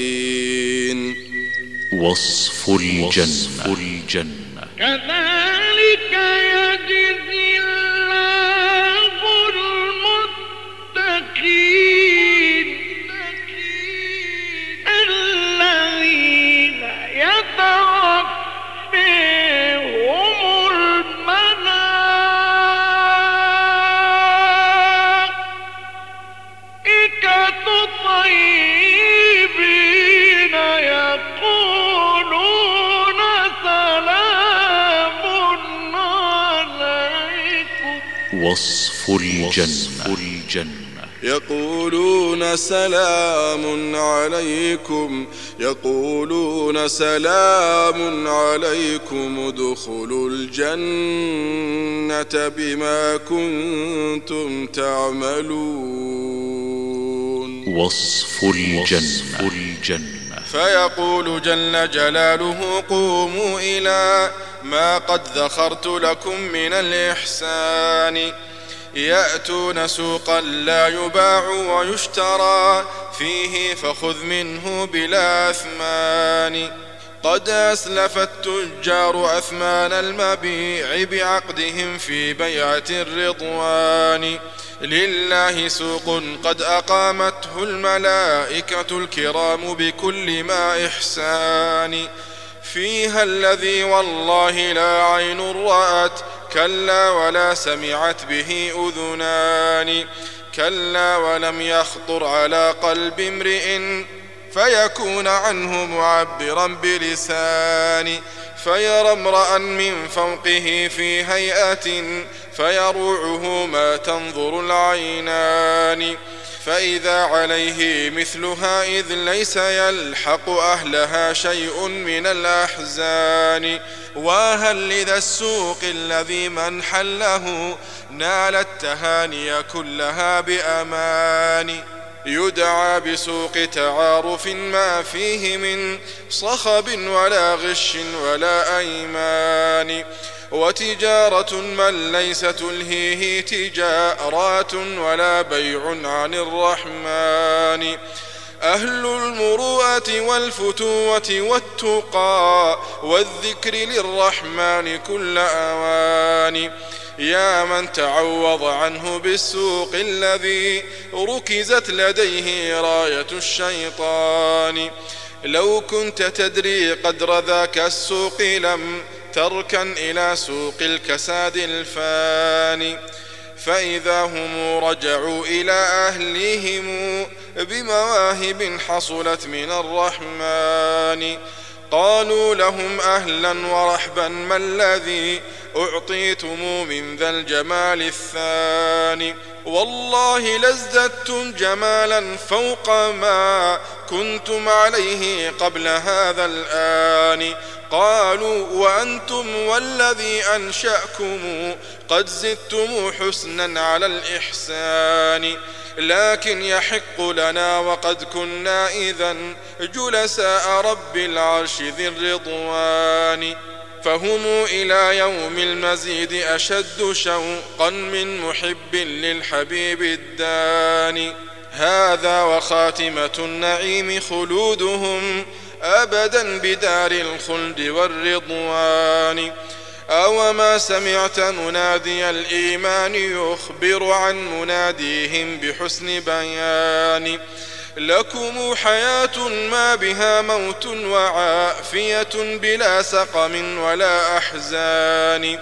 وصف الجنة. وصف الجنة. كذلك يجزي الله المتقين. وصف الجنة. الجنة يقولون سلام عليكم. يقولون سلام عليكم. ادخلوا الجنة بما كنتم تعملون. وصف الجنة الجنة. فيقول جل جلاله قوموا إلى ما قد ذخرت لكم من الإحسان. يأتون سوقا لا يباع ويشترى فيه فخذ منه بلا أثمان. قد أسلف التجار أثمان المبيع بعقدهم في بيعة الرضوان. لله سوق قد أقامته الملائكة الكرام بكل ما إحسان. فيها الذي والله لا عين رأت كلا ولا سمعت به أذنان كلا ولم يخطر على قلب امرئ فيكون عنه معبرا بلسان فيرى امرأ من فوقه في هيئة فيروعه ما تنظر العينان. فإذا عليه مثلها إذ ليس يلحق أهلها شيء من الأحزان. وهل لذا السوق الذي من حله نال التهاني كلها بأمان. يدعى بسوق تعارف ما فيه من صخب ولا غش ولا أيمان. وتجارة من ليس تلهيه تجارات ولا بيع عن الرحمن. أهل المروءة والفتوة والتقى والذكر للرحمن كل أوان. يا من تعوض عنه بالسوق الذي ركزت لديه راية الشيطان. لو كنت تدري قدر ذاك السوق لم تركا إلى سوق الكساد الفاني فإذا هم رجعوا إلى أهلهم بمواهب حصلت من الرحمن. قالوا لهم أهلا ورحبا ما الذي أعطيتم من ذا الجمال الثاني؟ والله لازددتم جمالا فوق ما كنتم عليه قبل هذا الآن. قالوا وأنتم والذي أنشأكم قد زدتم حسنا على الإحسان لكن يحق لنا وقد كنا إذا جلساء رب العرش ذي الرضوان. فهم إلى يوم المزيد أشد شوقا من محب للحبيب الداني. هذا وخاتمة النعيم خلودهم أبدا بدار الخلد والرضوان. أوما سمعت منادي الإيمان يخبر عن مناديهم بحسن بيان. لكم حياة ما بها موت وعافية بلا سقم ولا أحزان.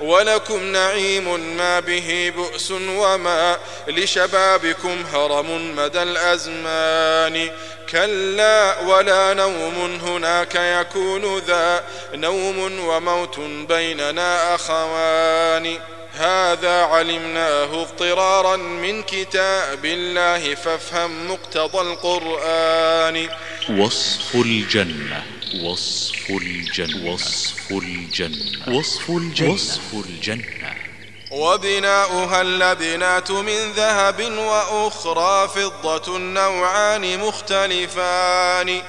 ولكم نعيم ما به بؤس وما لشبابكم هرم مدى الأزمان. كلا ولا نوم هناك يكون ذا نوم وموت بيننا أخوان. هذا علمناه اضطرارا من كتاب الله فافهم مقتضى القرآن. وصف الجنة. وصف الجنة. وصف الجنة. وصف الجنة. وصف الجنة. وبناؤها اللبنات من ذهب وأخرى فضة نوعان مختلفان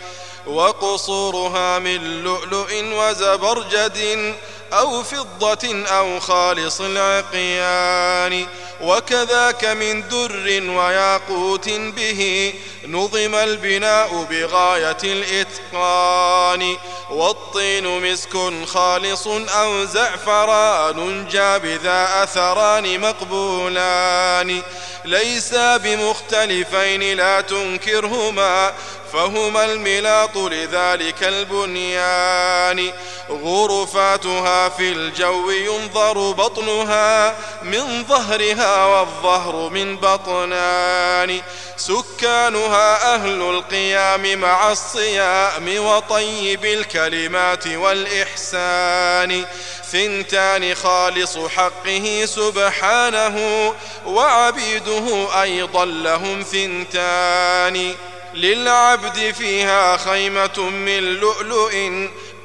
وقصورها من لؤلؤ وزبرجد أو فضة أو خالص العقيان. وكذاك من در وياقوت به نظم البناء بغاية الإتقان. والطين مسك خالص أو زعفران جاب ذا أثران مقبولان. ليسا بمختلفين لا تنكرهما فهما الملاط لذلك البنيان. غرفاتها في الجو ينظر بطنها من ظهرها والظهر من بطنان. سكانها أهل القيام مع الصيام وطيب الكلمات والإحسان. ثنتان خالص حقه سبحانه وعبيده أيضا لهم ثنتان. للعبد فيها خيمة من لؤلؤ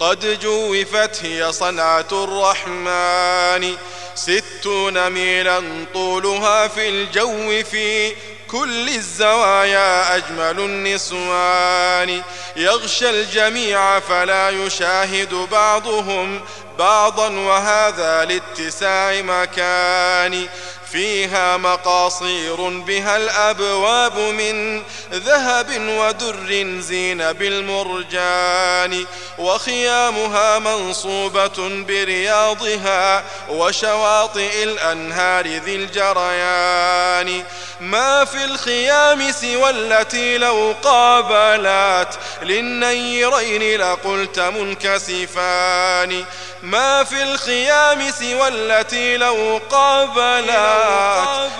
قد جوفت هي صنعة الرحمن. ستون ميلا طولها في الجو في كل الزوايا أجمل النسوان. يغشى الجميع فلا يشاهد بعضهم بعضا وهذا لاتساع مكان. فيها مقاصير بها الأبواب من ذهب ودر زين بالمرجان وخيامها منصوبة برياضها وشواطئ الأنهار ذي الجريان. ما في الخيام سوى التي لو قابلت للنيرين لقلت منكسفان. ما في الخيام سوى التي لو قابلت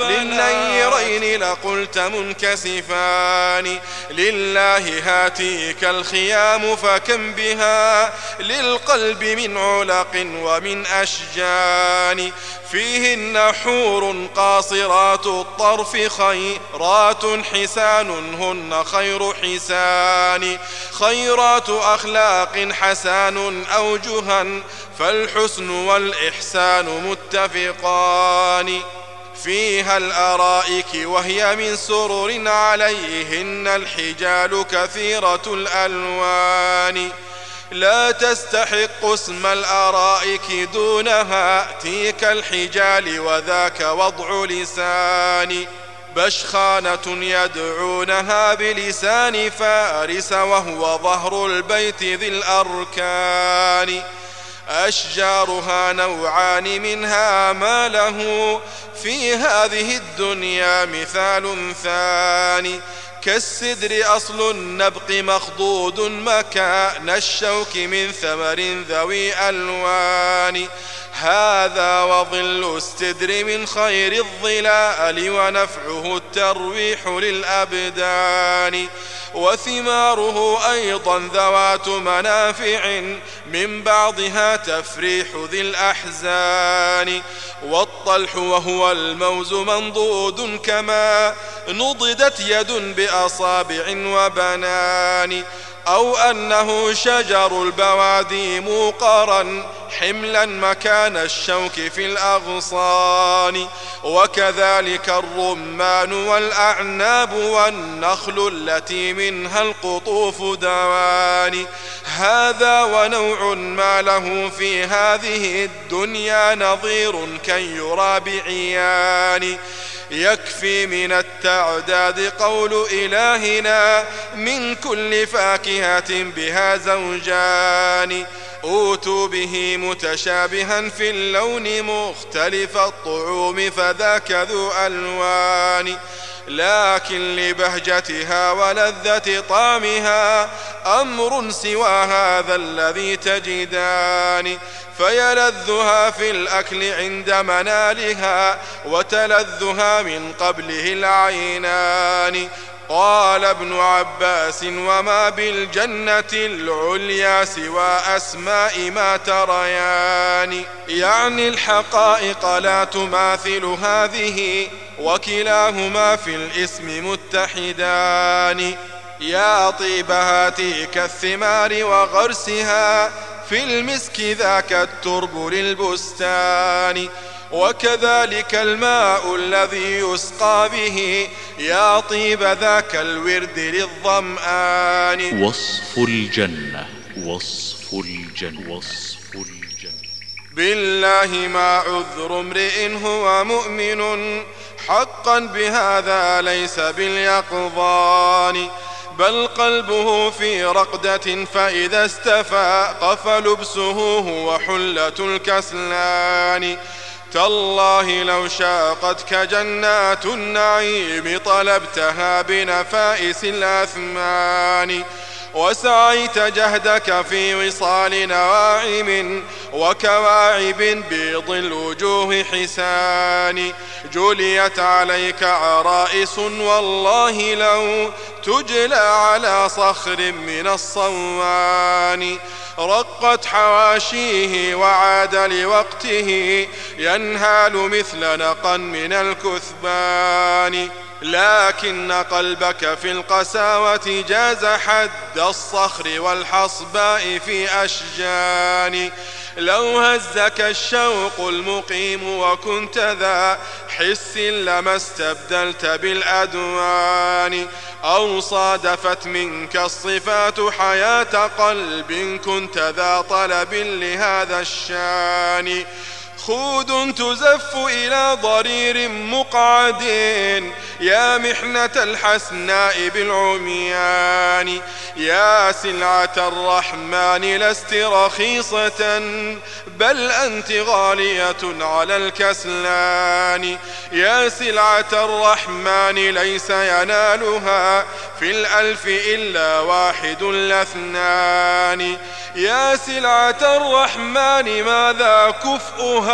للنيرين لقلت منكسفان. لله هاتيك الخيام فكم بها. للقلب من علق ومن أشجان. فيهن حور قاصرات الطرف خيرات حسان هن خير حسان. خيرات أخلاق حسان أوجها فالحسن والإحسان متفقان فيها الأرائك وهي من سرر عليهن الحجال كثيرة الألوان لا تستحق اسم الأرائك دونها تيك الحجال وذاك وضع لسان بشخانة يدعونها بلسان فارس وهو ظهر البيت ذي الأركان أشجارها نوعان منها ما له في هذه الدنيا مثال ثاني. كالسدر أصل النبق مخضود مكان الشوك من ثمر ذوي ألوان. هذا وظل السدر من خير الظلال ونفعه الترويح للأبدان وثماره أيضا ذوات منافع من بعضها تفريح ذي الأحزان والطلح وهو الموز منضود كما نضدت يد بأصابع وبنان أو أنه شجر البوادي موقرا حملا مكان الشوك في الأغصان. وكذلك الرمان والأعناب والنخل التي منها القطوف دوان. هذا ونوع ما له في هذه الدنيا نظير كي يرى بعيان يكفي من التعداد قول إلهنا من كل فاكهة بها زوجان. أوتوا به متشابها في اللون مختلف الطعوم فذاك ذو ألوان. لكن لبهجتها ولذة طعمها أمر سوى هذا الذي تجدان. فيلذها في الأكل عند منالها وتلذها من قبله العينان. قال ابن عباس وما بالجنة العليا سوى أسماء ما تريان. يعني الحقائق لا تماثل هذه وكلاهما في الاسم متحدان. يا طيبها تلك الثمار وغرسها في المسك ذاك الترب للبستان. وكذلك الماء الذي يسقى به يا طيب ذاك الورد للظمآن. وصف الجنة وصف الجنة وصف الجنة. بالله ما عذر امرئ هو مؤمن حقا بهذا ليس باليقظان. بل قلبه في رقدة فإذا استفاق فلبسه هو حلة الكسلان. تالله لو شاقتك جنات النعيم طلبتها بنفائس الأثمان. وسعيت جهدك في وصال نواعم وكواعب بيض الوجوه حسان. جليت عليك عرائس والله لو تجلى على صخر من الصوان. رقت حواشيه وعاد لوقته ينهال مثل نقا من الكثبان. لكن قلبك في القساوة جاز حد الصخر والحصباء في أشجان. لو هزك الشوق المقيم وكنت ذا حس لما استبدلت بالأدوان. أو صادفت منك الصفات حياة قلب كنت ذا طلب لهذا الشان. خود تزف إلى ضرير مقعد. يا محنة الحسناء بالعميان. يا سلعة الرحمن لست رخيصة. بل أنت غالية على الكسلان. يا سلعة الرحمن ليس ينالها في الألف إلا واحد لاثنان يا سلعة الرحمن ماذا كفؤها؟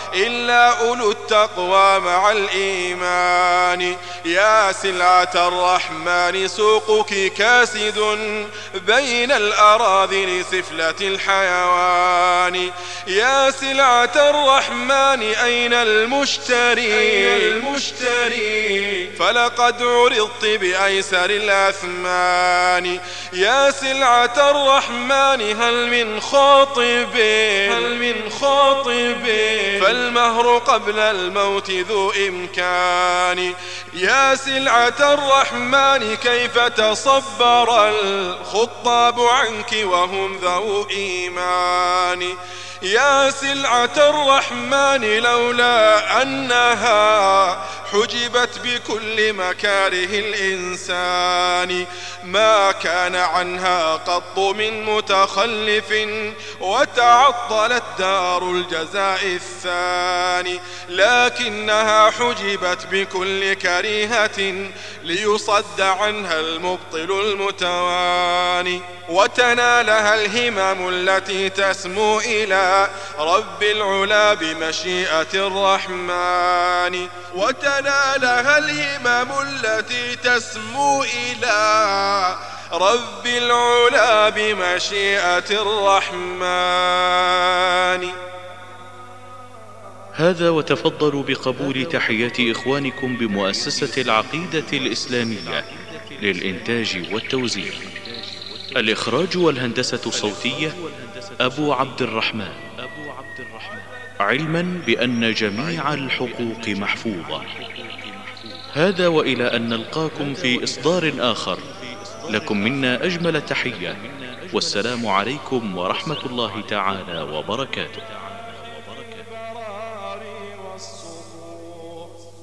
إلا أولو التقوى مع الإيمان. يا سلعة الرحمن سوقك كاسد بين الأراذل سفلة الحيوان. يا سلعة الرحمن أين المشتري, أين المشتري؟ فلقد عرضت بأيسر الأثمان. يا سلعة الرحمن هل من خاطب؟ هل من خاطب؟ فالمهر قبل الموت ذو إمكان. يا سلعة الرحمن كيف تصبر الخطاب عنك وهم ذو إيمان. يا سلعة الرحمن لولا أنها حجبت بكل مكاره الإنسان ما كان عنها قط من متخلف وتعطلت دار الجزاء الثاني لكنها حجبت بكل كريهة ليصد عنها المبطل المتواني. وتنالها الهمم التي تسمو إلى رب العلا بمشيئة الرحمن. وتنالها الهمم التي تسمو إلى رب العلا بمشيئة الرحمن. هذا وتفضلوا بقبول تحيات إخوانكم بمؤسسة العقيدة الإسلامية للإنتاج والتوزيع. الإخراج والهندسة الصوتية أبو عبد الرحمن. علما بأن جميع الحقوق محفوظة. هذا وإلى أن نلقاكم في إصدار آخر. لكم منا أجمل تحية. والسلام عليكم ورحمة الله تعالى وبركاته.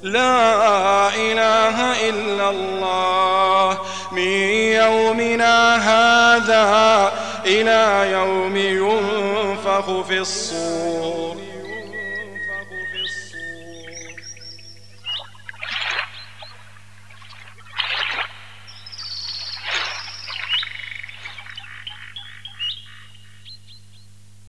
لا إله إلا الله. من يومنا هذا إلى يوم ينفخ في الصور.